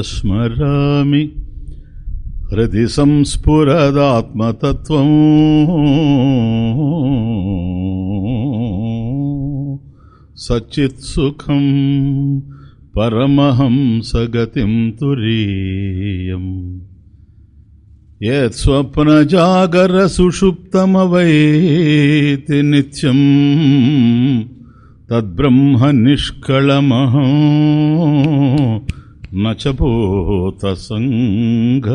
స్మరామి. హృది సంస్ఫురదాత్మతత్వం. సచిత్సుఖం పరమహంసగతిం తురీయం. యత్స్వప్నజాగరసుషుప్తమవైతి నిత్యం తద్బ్రహ్మ నిష్కళమహం. न च पूतसङ्घ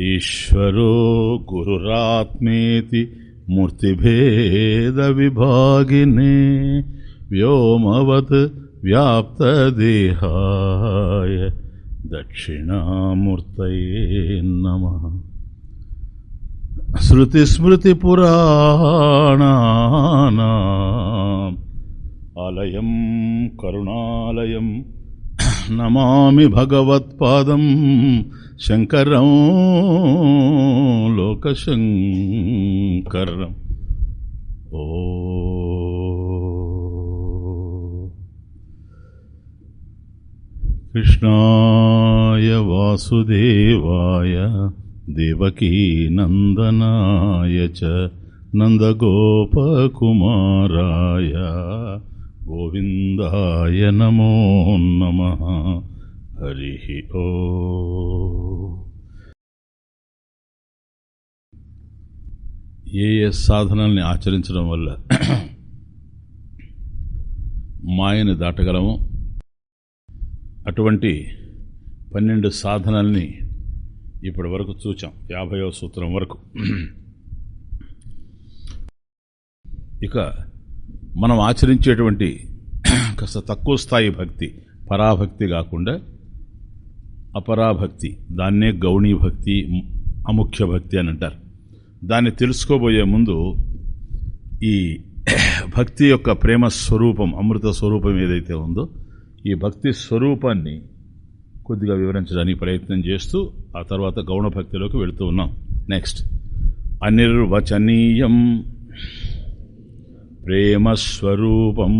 ईश्वरो गुरुरात्मेति मूर्तिभेदविभागिने व्योमवत् व्याप्तदेहाय दक्षिणामूर्तये नमः। श्रुतिस्मृतिपुराणानाम् आलयं करुणालयम् నమామి భగవత్పాదం శంకరం లోకశంకరం. ఓ. కృష్ణాయ వాసుదేవాయ దేవకీనందనాయ చ నందగోపకుమారాయ గోవిందాయ నమో నమ. హరి ఓ. ఏ ఏ సాధనల్ని ఆచరించడం వల్ల మాయని దాటగలము అటువంటి పన్నెండు సాధనల్ని ఇప్పటి వరకు చూచాం యాభైవ సూత్రం వరకు. ఇక మనం ఆచరించేటువంటి కాస్త తక్కువ స్థాయి భక్తి పరాభక్తి కాకుండా అపరాభక్తి దాన్నే గౌణీ భక్తి అముఖ్య భక్తి అని అంటారు. దాన్ని తెలుసుకోబోయే ముందు ఈ భక్తి యొక్క ప్రేమ స్వరూపం అమృత స్వరూపం ఏదైతే ఉందో ఈ భక్తి స్వరూపాన్ని కొద్దిగా వివరించడానికి ప్రయత్నం చేస్తూ ఆ తర్వాత గౌణ భక్తిలోకి వెళుతూ ఉన్నాం. నెక్స్ట్. అనిర్వచనీయం. ప్రేమస్వరూపం.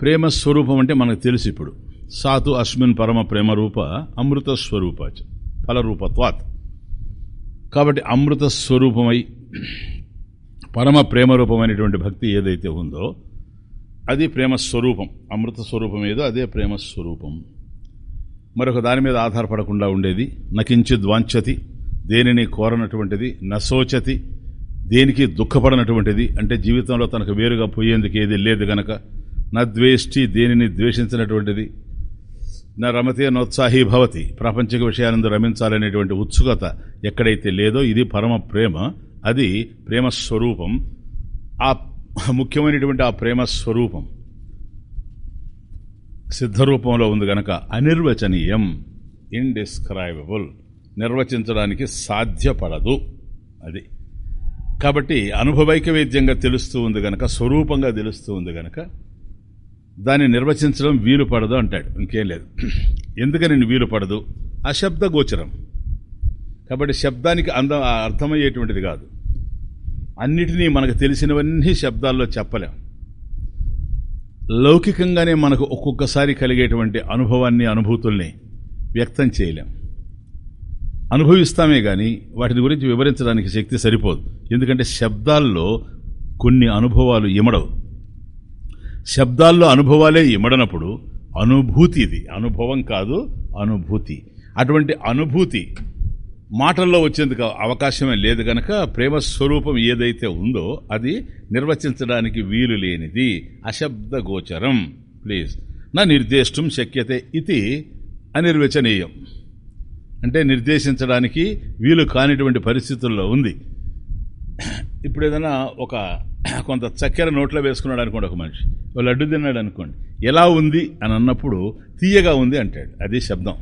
ప్రేమస్వరూపం అంటే మనకు తెలుసు ఇప్పుడు. సాతు అస్మిన్ పరమ ప్రేమ రూప అమృత స్వరూప ఫలరూపత్వాత్. కాబట్టి అమృత స్వరూపమై పరమ ప్రేమరూపమైనటువంటి భక్తి ఏదైతే ఉందో అది ప్రేమ స్వరూపం అమృత స్వరూపం ఏదో అదే ప్రేమ స్వరూపం మరొక దాని మీద ఆధారపడకుండా ఉండేది. నకించిద్ వాంఛతి దేనిని కోరనటువంటిది నశోచతి దేనికి దుఃఖపడనటువంటిది? అంటే జీవితంలో తనకు వేరుగా పోయేందుకు ఏది లేదు గనక నద్వేష్టి దేనిని ద్వేషించినటువంటిది? నా రమతే నోత్సాహీ భవతి. ప్రాపంచిక విషయానందు రమించాలనేటువంటి ఉత్సుకత ఎక్కడైతే లేదో ఇది పరమ ప్రేమ. అది ప్రేమ స్వరూపం ఆ ముఖ్యమైనటువంటి ఆ ప్రేమ స్వరూపం సిద్ధరూపంలో ఉంది గనక అనిర్వచనీయం ఇండిస్క్రైబుల్ నిర్వచించడానికి సాధ్యపడదు. అది కాబట్టి అనుభవైక వేద్యంగా తెలుస్తూ ఉంది గనక స్వరూపంగా తెలుస్తూ ఉంది గనక దాన్ని నిర్వచించడం వీలు పడదు అంటాడు. ఇంకేం లేదు. ఎందుకని వీలు పడదు? అశబ్ద గోచరం. కాబట్టి శబ్దానికి అంద అర్థమయ్యేటువంటిది కాదు. అన్నిటినీ మనకు తెలిసినవన్నీ శబ్దాల్లో చెప్పలేం. లౌకికంగానే మనకు ఒక్కొక్కసారి కలిగేటువంటి అనుభవాన్ని అనుభూతుల్ని వ్యక్తం చేయలేం. అనుభవిస్తామే కానీ వాటిని గురించి వివరించడానికి శక్తి సరిపోదు. ఎందుకంటే శబ్దాల్లో కొన్ని అనుభవాలు ఇమడవు. శబ్దాల్లో అనుభవాలే ఇమడనప్పుడు అనుభూతి ఇది. అనుభవం కాదు అనుభూతి. అటువంటి అనుభూతి మాటల్లో వచ్చేందుకు అవకాశమే లేదు గనక ప్రేమ స్వరూపం ఏదైతే ఉందో అది నిర్వచించడానికి వీలు లేనిది. అశబ్ద గోచరం ప్లీజ్. నా నిర్దేష్టం శక్యతే ఇది అనిర్వచనీయం. అంటే నిర్దేశించడానికి వీలు కానిటువంటి పరిస్థితుల్లో ఉంది. ఇప్పుడు ఏదైనా ఒక కొంత చక్కెర నోట్లో వేసుకున్నాడు అనుకోండి ఒక మనిషి ఓ లడ్డు తిన్నాడు అనుకోండి ఎలా ఉంది అని అన్నప్పుడు తీయగా ఉంది అంటాడు. అది శబ్దం.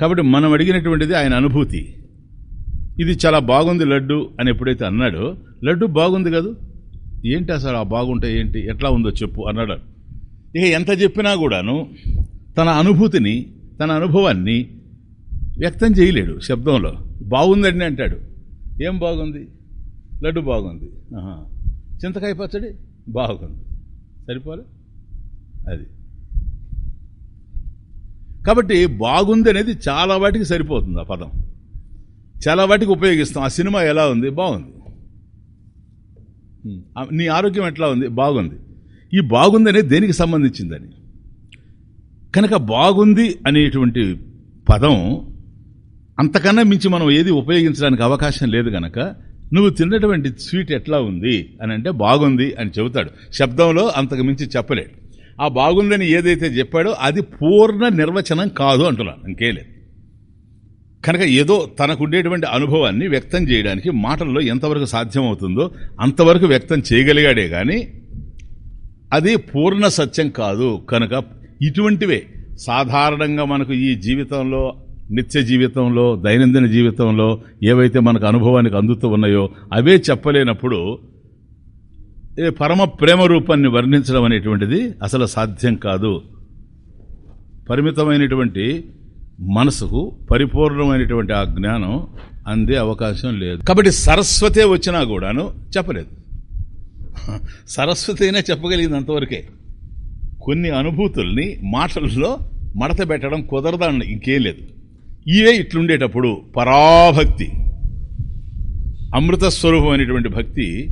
కాబట్టి మనం అడిగినటువంటిది ఆయన అనుభూతి. ఇది చాలా బాగుంది లడ్డు అని ఎప్పుడైతే అన్నాడో లడ్డు బాగుంది కదా? ఏంటి అసలు ఆ బాగుంటే ఏంటి? ఎట్లా ఉందో చెప్పు అన్నాడు. ఇక ఎంత చెప్పినా కూడాను తన అనుభూతిని తన అనుభవాన్ని వ్యక్తం చేయలేడు శబ్దంలో. బాగుందండి అంటాడు. ఏం బాగుంది? లడ్డు బాగుంది. చింతకాయ పచ్చడి బాగుంది. సరిపోలే? అది. కాబట్టి బాగుంది అనేది చాలా వాటికి సరిపోతుంది ఆ పదం. చాలా వాటికి ఉపయోగిస్తాం. ఆ సినిమా ఎలా ఉంది? బాగుంది. నీ ఆరోగ్యం ఎట్లా ఉంది? బాగుంది. ఈ బాగుంది అనేది దేనికి సంబంధించిందని? కనుక బాగుంది అనేటువంటి పదం అంతకన్నా మించి మనం ఏది ఉపయోగించడానికి అవకాశం లేదు గనక నువ్వు తిన్నటువంటి స్వీట్ ఎట్లా ఉంది అని అంటే బాగుంది అని చెబుతాడు. శబ్దంలో అంతకు మించి చెప్పలేడు ఆ బాగుందని ఏదైతే చెప్పాడో అది పూర్ణ నిర్వచనం కాదు అంటున్నాను ఇంకేలేదు. కనుక ఏదో తనకుండేటువంటి అనుభవాన్ని వ్యక్తం చేయడానికి మాటల్లో ఎంతవరకు సాధ్యమవుతుందో అంతవరకు వ్యక్తం చేయగలిగాడే కానీ అది పూర్ణ సత్యం కాదు. కనుక ఇటువంటివే. సాధారణంగా మనకు ఈ జీవితంలో నిత్య జీవితంలో దైనందిన జీవితంలో ఏవైతే మనకు అనుభవానికి అందుతూ ఉన్నాయో అవే చెప్పలేనప్పుడు ఏ పరమ ప్రేమ రూపాన్ని వర్ణించడం అనేటువంటిది అసలు సాధ్యం కాదు. పరిమితమైనటువంటి మనసుకు పరిపూర్ణమైనటువంటి ఆ జ్ఞానం అందే అవకాశం లేదు. కాబట్టి సరస్వతే వచ్చినా కూడాను చెప్పలేదు. సరస్వతి అయినా చెప్పగలిగింది అంతవరకే. కొన్ని అనుభూతుల్ని మాటల్లో మడత పెట్టడం కుదరదండి ఇంకేం లేదు. ఇవే ఇట్లుండేటప్పుడు పరాభక్తి అమృత స్వరూపమైనటువంటి భక్తి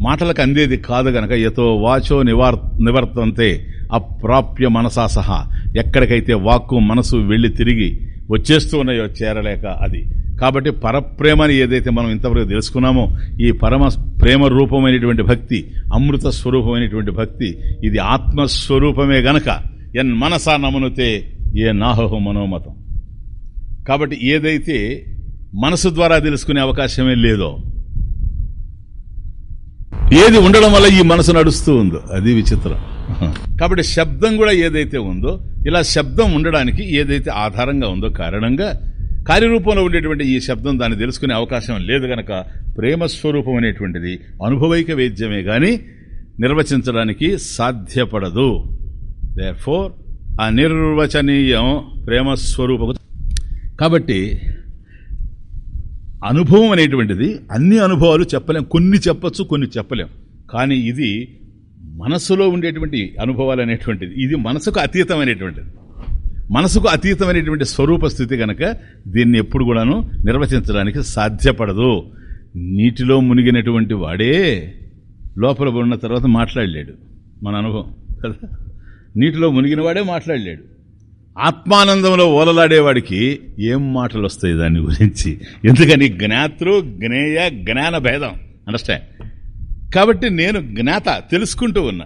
మాటలకు అందేది కాదు గనక ఎతో వాచో నివార్ నివర్తంతే అప్రాప్య మనసా సహా. ఎక్కడికైతే వాక్కు మనసు వెళ్ళి తిరిగి వచ్చేస్తూ ఉన్నాయో చేరలేక అది. కాబట్టి పరప్రేమని ఏదైతే మనం ఇంతవరకు తెలుసుకున్నామో ఈ పరమ ప్రేమ రూపమైనటువంటి భక్తి అమృత స్వరూపమైనటువంటి భక్తి ఇది ఆత్మస్వరూపమే గనక. ఎన్ మనసా నమనుతే ఏ నాహో మనోమతం. కాబట్టి ఏదైతే మనసు ద్వారా తెలుసుకునే అవకాశమే లేదో ఏది ఉండడం వల్ల ఈ మనసు నడుస్తూ ఉందో అది విచిత్రం. కాబట్టి శబ్దం కూడా ఏదైతే ఉందో ఇలా శబ్దం ఉండడానికి ఏదైతే ఆధారంగా ఉందో కారణంగా కార్యరూపంలో ఉండేటువంటి ఈ శబ్దం దాన్ని తెలుసుకునే అవకాశం లేదు గనక ప్రేమ స్వరూపం అనేటువంటిది అనుభవైక వేద్యమే కానీ నిర్వచించడానికి సాధ్యపడదు. ఫోర్ అనిర్వచనీయం ప్రేమస్వరూప కాబట్టి అనుభవం అనేటువంటిది అన్ని అనుభవాలు చెప్పలేం. కొన్ని చెప్పచ్చు కొన్ని చెప్పలేం. కానీ ఇది మనసులో ఉండేటువంటి అనుభవాలు అనేటువంటిది. ఇది మనసుకు అతీతమైనటువంటిది. మనసుకు అతీతమైనటువంటి స్వరూప స్థితి కనుక దీన్ని ఎప్పుడు కూడాను నిర్వచించడానికి సాధ్యపడదు. నీటిలో మునిగినటువంటి వాడే లోపల ఉన్న తర్వాత మాట్లాడలేడు. మన అనుభవం కదా? నీటిలో మునిగిన వాడే మాట్లాడలేడు. ఆత్మానందంలో ఓలలాడేవాడికి ఏం మాటలు వస్తాయి దాని గురించి? ఎందుకని జ్ఞాతృ జ్ఞేయ జ్ఞాన భేదం. అండర్స్టాండ్ కాబట్టి నేను జ్ఞాత తెలుసుకుంటూ ఉన్నా.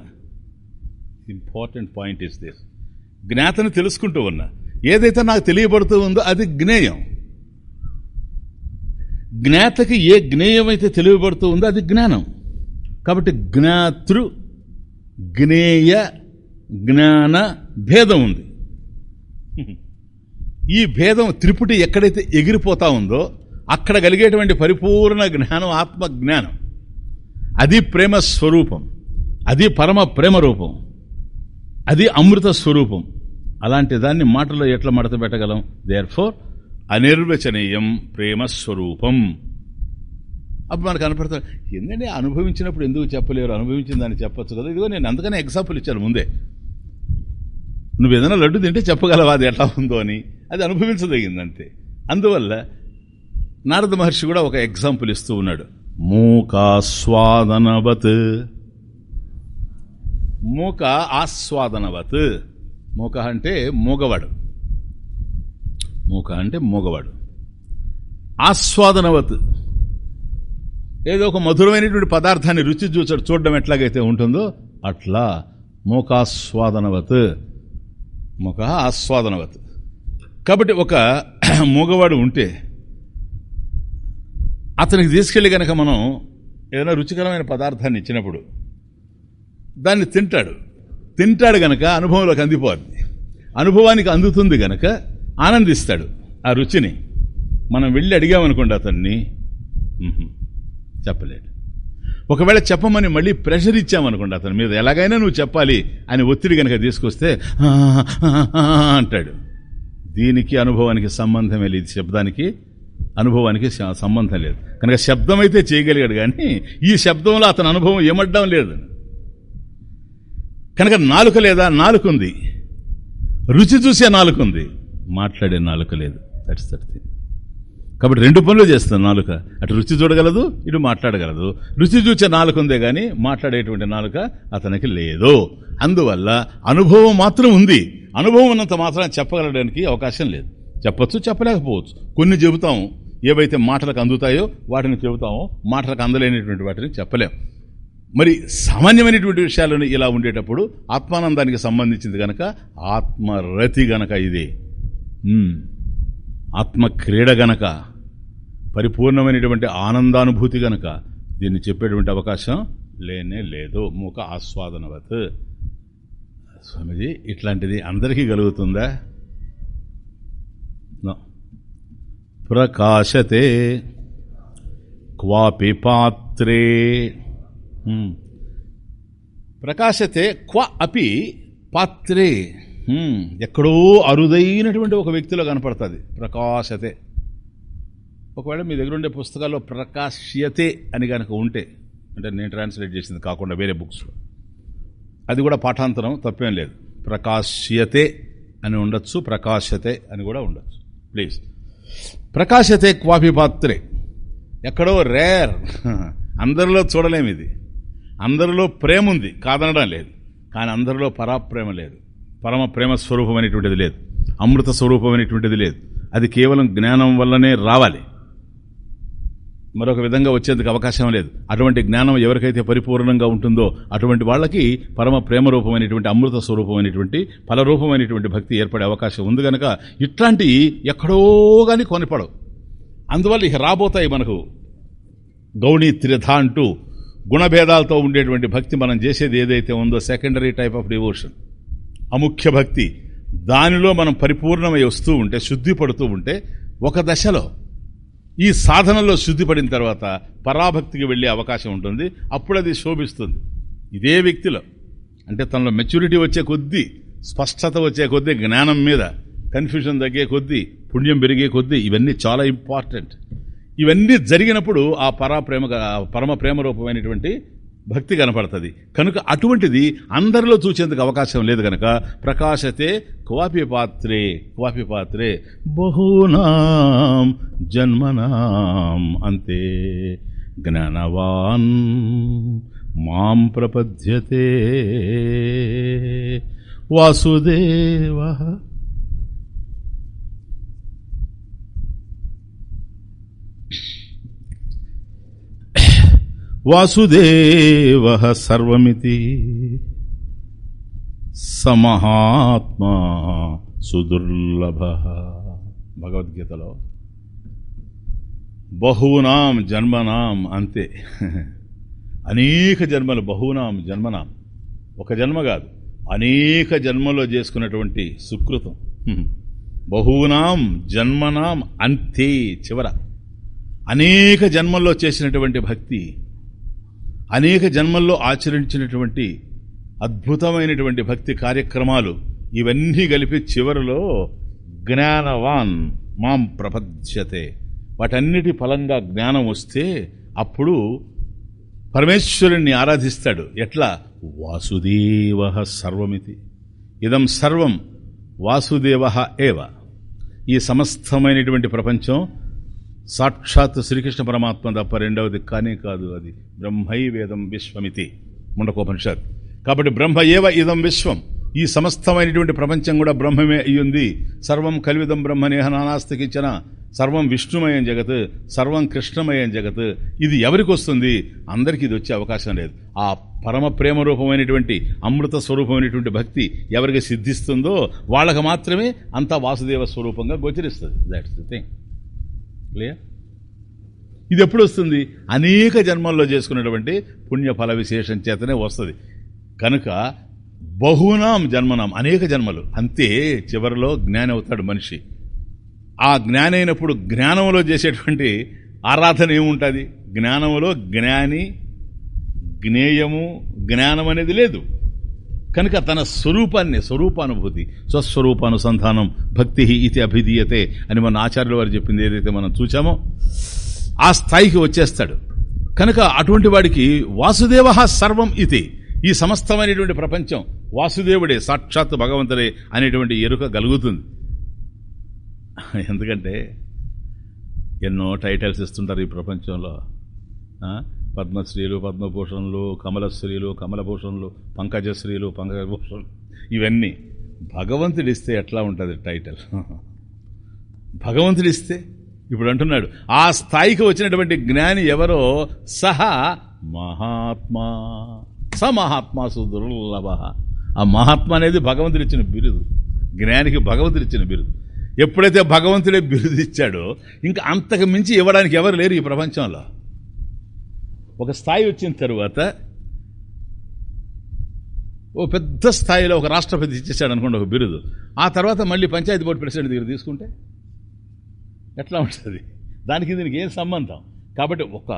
ఇంపార్టెంట్ పాయింట్ ఇస్ దిస్ జ్ఞాతను తెలుసుకుంటూ ఉన్నా. ఏదైతే నాకు తెలియబడుతూ ఉందో అది జ్ఞేయం. జ్ఞాతకి ఏ జ్ఞేయం అయితే తెలియబడుతూ ఉందో అది జ్ఞానం. కాబట్టి జ్ఞాతృ జ్ఞేయ జ్ఞాన భేదం ఉంది. ఈ భేదం త్రిపుటి ఎక్కడైతే ఎగిరిపోతా ఉందో అక్కడ కలిగేటువంటి పరిపూర్ణ జ్ఞానం ఆత్మ జ్ఞానం అది ప్రేమ స్వరూపం. అది పరమ ప్రేమ రూపం. అది అమృత స్వరూపం. అలాంటి దాన్ని మాటలో ఎట్లా మడత పెట్టగలం? దేర్ ఫోర్ అనిర్వచనీయం ప్రేమ స్వరూపం. అప్పుడు మనకు కనపడతాడు ఎందుకంటే అనుభవించినప్పుడు ఎందుకు చెప్పలేరు? అనుభవించిన దాన్ని చెప్పొచ్చు కదా. ఇదిగో నేను అందుకనే ఎగ్జాంపుల్ ఇచ్చాను ముందే. నువ్వు ఏదైనా లడ్డు తింటే చెప్పగలవా? అది ఎట్లా ఉందో అని. అది అనుభవించదగింది అంతే అందువల్ల నారద మహర్షి కూడా ఒక ఎగ్జాంపుల్ ఇస్తూ ఉన్నాడు. మూకాస్వాదనవత్ మూక ఆస్వాదనవత్. మూక అంటే మూగవాడు. మూక అంటే మూగవాడు. ఆస్వాదనవత్. ఏదో ఒక మధురమైనటువంటి పదార్థాన్ని రుచి చూచాడు చూడడం ఎట్లాగైతే ఉంటుందో అట్లా మూకాస్వాదనవత్. ముఖ ఆస్వాదనవత్ కాబట్టి ఒక మూగవాడు ఉంటే అతనికి తీసుకెళ్ళి గనక మనం ఏదైనా రుచికరమైన పదార్థాన్ని ఇచ్చినప్పుడు దాన్ని తింటాడు. తింటాడు గనక అనుభవంలోకి అందిపోద్ది. అనుభవానికి అందుతుంది గనక ఆనందిస్తాడు ఆ రుచిని. మనం వెళ్ళి అడిగామనుకోండి అతన్ని చెప్పలేడు ఒకవేళ చెప్పమని మళ్ళీ ప్రెషర్ ఇచ్చామనుకోండి అతని మీద ఎలాగైనా నువ్వు చెప్పాలి అని ఒత్తిడి కనుక తీసుకొస్తే అంటాడు. దీనికి అనుభవానికి సంబంధమే లేదు. శబ్దానికి అనుభవానికి సంబంధం లేదు. కనుక శబ్దం అయితే చేయగలిగాడు కానీ ఈ శబ్దంలో అతని అనుభవం ఏమడ్డం లేదు. కనుక నాలుక లేదా? నాలుక ఉంది రుచి చూసే నాలుకుంది. మాట్లాడే నాలుక లేదు. దట్స్ దట్ థింగ్ కాబట్టి రెండు పనులు చేస్తుంది నాలుక. అటు రుచి చూడగలదు ఇటు మాట్లాడగలదు. రుచి చూచే నాలుక ఉందే కానీ మాట్లాడేటువంటి నాలుక అతనికి లేదు. అందువల్ల అనుభవం మాత్రం ఉంది. అనుభవం ఉన్నంత మాత్రం చెప్పగలడానికి అవకాశం లేదు. చెప్పచ్చు చెప్పలేకపోవచ్చు. కొన్ని చెబుతాము. ఏవైతే మాటలకు అందుతాయో వాటిని చెబుతామో. మాటలకు అందలేనటువంటి వాటిని చెప్పలేము. మరి సామాన్యమైనటువంటి విషయాలను ఇలా ఉండేటప్పుడు ఆత్మానందానికి సంబంధించింది గనక ఆత్మరతి గనక ఇది. ఆత్మక్రీడ గనక. పరిపూర్ణమైనటువంటి ఆనందానుభూతి గనక దీన్ని చెప్పేటువంటి అవకాశం లేనే లేదు. మూక ఆస్వాదనవత్. స్వామిజీ ఇట్లాంటిది అందరికీ కలుగుతుందా? ప్రకాశతే క్వాపి పాత్రే. ప్రకాశతే క్వ అపి పాత్రే. ఎక్కడో అరుదైనటువంటి ఒక వ్యక్తిలో కనపడుతుంది. ప్రకాశతే. ఒకవేళ మీ దగ్గర ఉండే పుస్తకాల్లో ప్రకాశ్యతే అని కనుక ఉంటే అంటే నేను ట్రాన్స్లేట్ చేసింది కాకుండా వేరే బుక్స్లో అది కూడా పాఠాంతరం తప్పేం లేదు. ప్రకాశ్యతే అని ఉండొచ్చు ప్రకాశతే అని కూడా ఉండొచ్చు. ప్లీజ్ ప్రకాశతే క్వాపి పాత్రే. ఎక్కడో రేర్ అందరిలో చూడలేము ఇది. అందరిలో ప్రేమ ఉంది కాదనడం లేదు. కానీ అందరిలో పరాప్రేమ లేదు. పరమ ప్రేమ స్వరూపమైనటువంటిది లేదు. అమృత స్వరూపమైనటువంటిది లేదు. అది కేవలం జ్ఞానం వల్లనే రావాలి. మరొక విధంగా వచ్చేందుకు అవకాశం లేదు. అటువంటి జ్ఞానం ఎవరికైతే పరిపూర్ణంగా ఉంటుందో అటువంటి వాళ్ళకి పరమ ప్రేమ రూపమైనటువంటి అమృత స్వరూపమైనటువంటి ఫలరూపమైనటువంటి భక్తి ఏర్పడే అవకాశం ఉంది కనుక ఇట్లాంటి ఎక్కడో కానీ కొనిపడవు. అందువల్ల ఇక రాబోతాయి మనకు గౌణీ త్రిధ అంటూ గుణభేదాలతో ఉండేటువంటి భక్తి మనం చేసేది ఏదైతే ఉందో సెకండరీ టైప్ ఆఫ్ డివోషన్ అముఖ్య భక్తి. దానిలో మనం పరిపూర్ణమై వస్తూ ఉంటే శుద్ధి పడుతూ ఉంటే ఒక దశలో ఈ సాధనలో శుద్ధి పడిన తర్వాత పరాభక్తికి వెళ్ళే అవకాశం ఉంటుంది. అప్పుడు అది శోభిస్తుంది. ఇదే వ్యక్తిలో. అంటే తనలో మెచ్యూరిటీ వచ్చే కొద్దీ స్పష్టత వచ్చే కొద్దీ జ్ఞానం మీద కన్ఫ్యూజన్ తగ్గే కొద్దీ పుణ్యం పెరిగే కొద్దీ ఇవన్నీ చాలా ఇంపార్టెంట్. ఇవన్నీ జరిగినప్పుడు ఆ పరాప్రేమ పరమ ప్రేమ రూపమైనటువంటి భక్తి కనపడుతుంది. కనుక అటువంటిది అందరిలో చూసేందుకు అవకాశం లేదు కనుక ప్రకాశతే క్వాపి పాత్రే క్వాపి పాత్రే బహూనాం జన్మనాం అంతే. జ్ఞానవాన్ మాం ప్రపద్యతే. వాసుదేవ. వాసుదేవ సర్వమితి. సమహాత్మా సుదుర్లభ. భగవద్గీతలో బహూనాం జన్మనాం అంతే. అనేక జన్మలు బహూనాం జన్మనాం. ఒక జన్మ కాదు అనేక జన్మలో చేసుకున్నటువంటి సుకృతం. బహునాం బహూనాం జన్మనాం అంతే చివర. అనేక జన్మల్లో చేసినటువంటి భక్తి అనేక జన్మల్లో ఆచరించినటువంటి అద్భుతమైనటువంటి భక్తి కార్యక్రమాలు ఇవన్నీ కలిపి చివరిలో జ్ఞానవాన్ మాం ప్రపద్యతే. వాటన్నిటి ఫలంగా జ్ఞానం వస్తే అప్పుడు పరమేశ్వరుణ్ణి ఆరాధిస్తాడు. ఎట్లా? వాసుదేవ సర్వమితి. ఇదం సర్వం వాసుదేవ ఏవ. ఈ సమస్తమైనటువంటి ప్రపంచం సాక్షాత్ శ్రీకృష్ణ పరమాత్మ తప్ప రెండవది కానే కాదు అది బ్రహ్మై వేదం విశ్వమితి. ముండకోపనిషత్. కాబట్టి బ్రహ్మ ఏవ ఇదం విశ్వం. ఈ సమస్తమైనటువంటి ప్రపంచం కూడా బ్రహ్మమే అయ్యింది. సర్వం కలివిదం బ్రహ్మనేహ నానాస్తికించిన సర్వం విష్ణుమయం జగత్ సర్వం కృష్ణమయం జగత్. ఇది ఎవరికి వస్తుంది? అందరికీ ఇది వచ్చే అవకాశం లేదు. ఆ పరమ ప్రేమ రూపమైనటువంటి అమృత స్వరూపమైనటువంటి భక్తి ఎవరికి సిద్ధిస్తుందో వాళ్ళకి మాత్రమే అంతా వాసుదేవ స్వరూపంగా గోచరిస్తుంది. దాట్స్ ది థింగ్ క్లియర్ ఇది ఎప్పుడు వస్తుంది అనేక జన్మల్లో చేసుకున్నటువంటి పుణ్యఫల విశేషం చేతనే వస్తుంది. కనుక బహునాం జన్మనాం అనేక జన్మలు. అంతే చివరిలో జ్ఞాని అవుతాడు మనిషి. ఆ జ్ఞాని అయినప్పుడు జ్ఞానంలో చేసేటువంటి ఆరాధన ఏముంటుంది? జ్ఞానంలో జ్ఞాని జ్ఞేయము జ్ఞానం అనేది లేదు. కనుక తన స్వరూపాన్ని స్వరూపానుభూతి స్వస్వరూపానుసంధానం భక్తి ఇది అభిధీయతే అని మన ఆచార్యుల వారు చెప్పింది ఏదైతే మనం చూచామో ఆ స్థాయికి వచ్చేస్తాడు. కనుక అటువంటి వాడికి వాసుదేవ సర్వం ఇది. ఈ సమస్తమైనటువంటి ప్రపంచం వాసుదేవుడే సాక్షాత్ భగవంతుడే అనేటువంటి ఎరుక కలుగుతుంది ఎందుకంటే ఎన్నో టైటిల్స్ ఇస్తుంటారు ఈ ప్రపంచంలో. పద్మశ్రీలు పద్మభూషణులు కమలశ్రీలు కమలభూషణులు పంకజశ్రీలు పంకజభూషణ్ ఇవన్నీ భగవంతుడిస్తే ఎట్లా ఉంటుంది టైటిల్? భగవంతుడిస్తే? ఇప్పుడు అంటున్నాడు ఆ స్థాయికి వచ్చినటువంటి జ్ఞాని ఎవరో? సహా మహాత్మా. స మహాత్మా సుదుర్లభ ఆ మహాత్మ అనేది భగవంతుడు ఇచ్చిన బిరుదు. జ్ఞానికి భగవంతుడు ఇచ్చిన బిరుదు. ఎప్పుడైతే భగవంతుడే బిరుదు ఇచ్చాడో ఇంకా అంతకు మించి ఇవ్వడానికి ఎవరు లేరు ఈ ప్రపంచంలో? ఒక స్థాయి వచ్చిన తర్వాత ఓ పెద్ద స్థాయిలో ఒక రాష్ట్రపతి ఇచ్చేసాడు అనుకోండి ఒక బిరుదు. ఆ తర్వాత మళ్ళీ పంచాయతీ బోర్డు ప్రెసిడెంట్ దగ్గర తీసుకుంటే ఎట్లా ఉంటుంది? దానికి దీనికి ఏం సంబంధం? కాబట్టి ఒక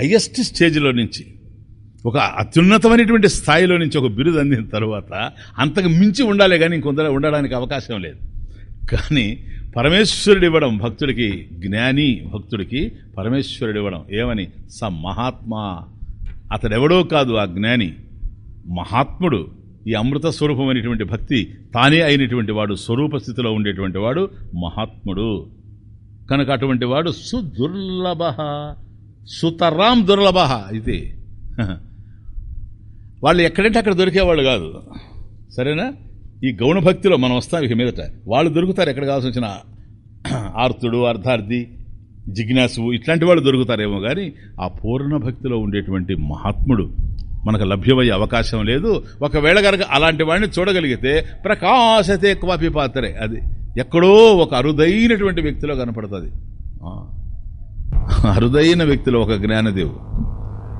హయ్యెస్ట్ స్టేజ్లో నుంచి ఒక అత్యున్నతమైనటువంటి స్థాయిలో నుంచి ఒక బిరుదు అందిన తర్వాత అంతకు మించి ఉండాలి కానీ ఇంకొందరూ ఉండడానికి అవకాశం లేదు. కానీ పరమేశ్వరుడు ఇవ్వడం భక్తుడికి జ్ఞాని భక్తుడికి పరమేశ్వరుడు ఇవ్వడం ఏమని? స మహాత్మా అతడెవడో కాదు ఆ జ్ఞాని. మహాత్ముడు. ఈ అమృత స్వరూపమైనటువంటి భక్తి తానే అయినటువంటి వాడు స్వరూప స్థితిలో ఉండేటువంటి వాడు మహాత్ముడు. కనుక అటువంటి వాడు సుదుర్లభ. సుతరాం దుర్లభ ఇది. వాళ్ళు ఎక్కడంటే అక్కడ దొరికేవాళ్ళు కాదు. సరేనా? ఈ గౌణ భక్తిలో మనం వస్తాం ఇక మీదట. వాళ్ళు దొరుకుతారు ఎక్కడ కావాల్సి వచ్చిన. ఆర్తుడు అర్ధార్థి జిజ్ఞాసువు ఇట్లాంటి వాళ్ళు దొరుకుతారేమో కానీ ఆ పూర్ణ భక్తిలో ఉండేటువంటి మహాత్ముడు మనకు లభ్యమయ్యే అవకాశం లేదు. ఒకవేళ కనుక అలాంటి వాడిని చూడగలిగితే ప్రకాశతే క్వాపి పాత్రే. అది ఎక్కడో ఒక అరుదైనటువంటి వ్యక్తిలో కనపడుతుంది. అరుదైన వ్యక్తిలో ఒక జ్ఞానదేవు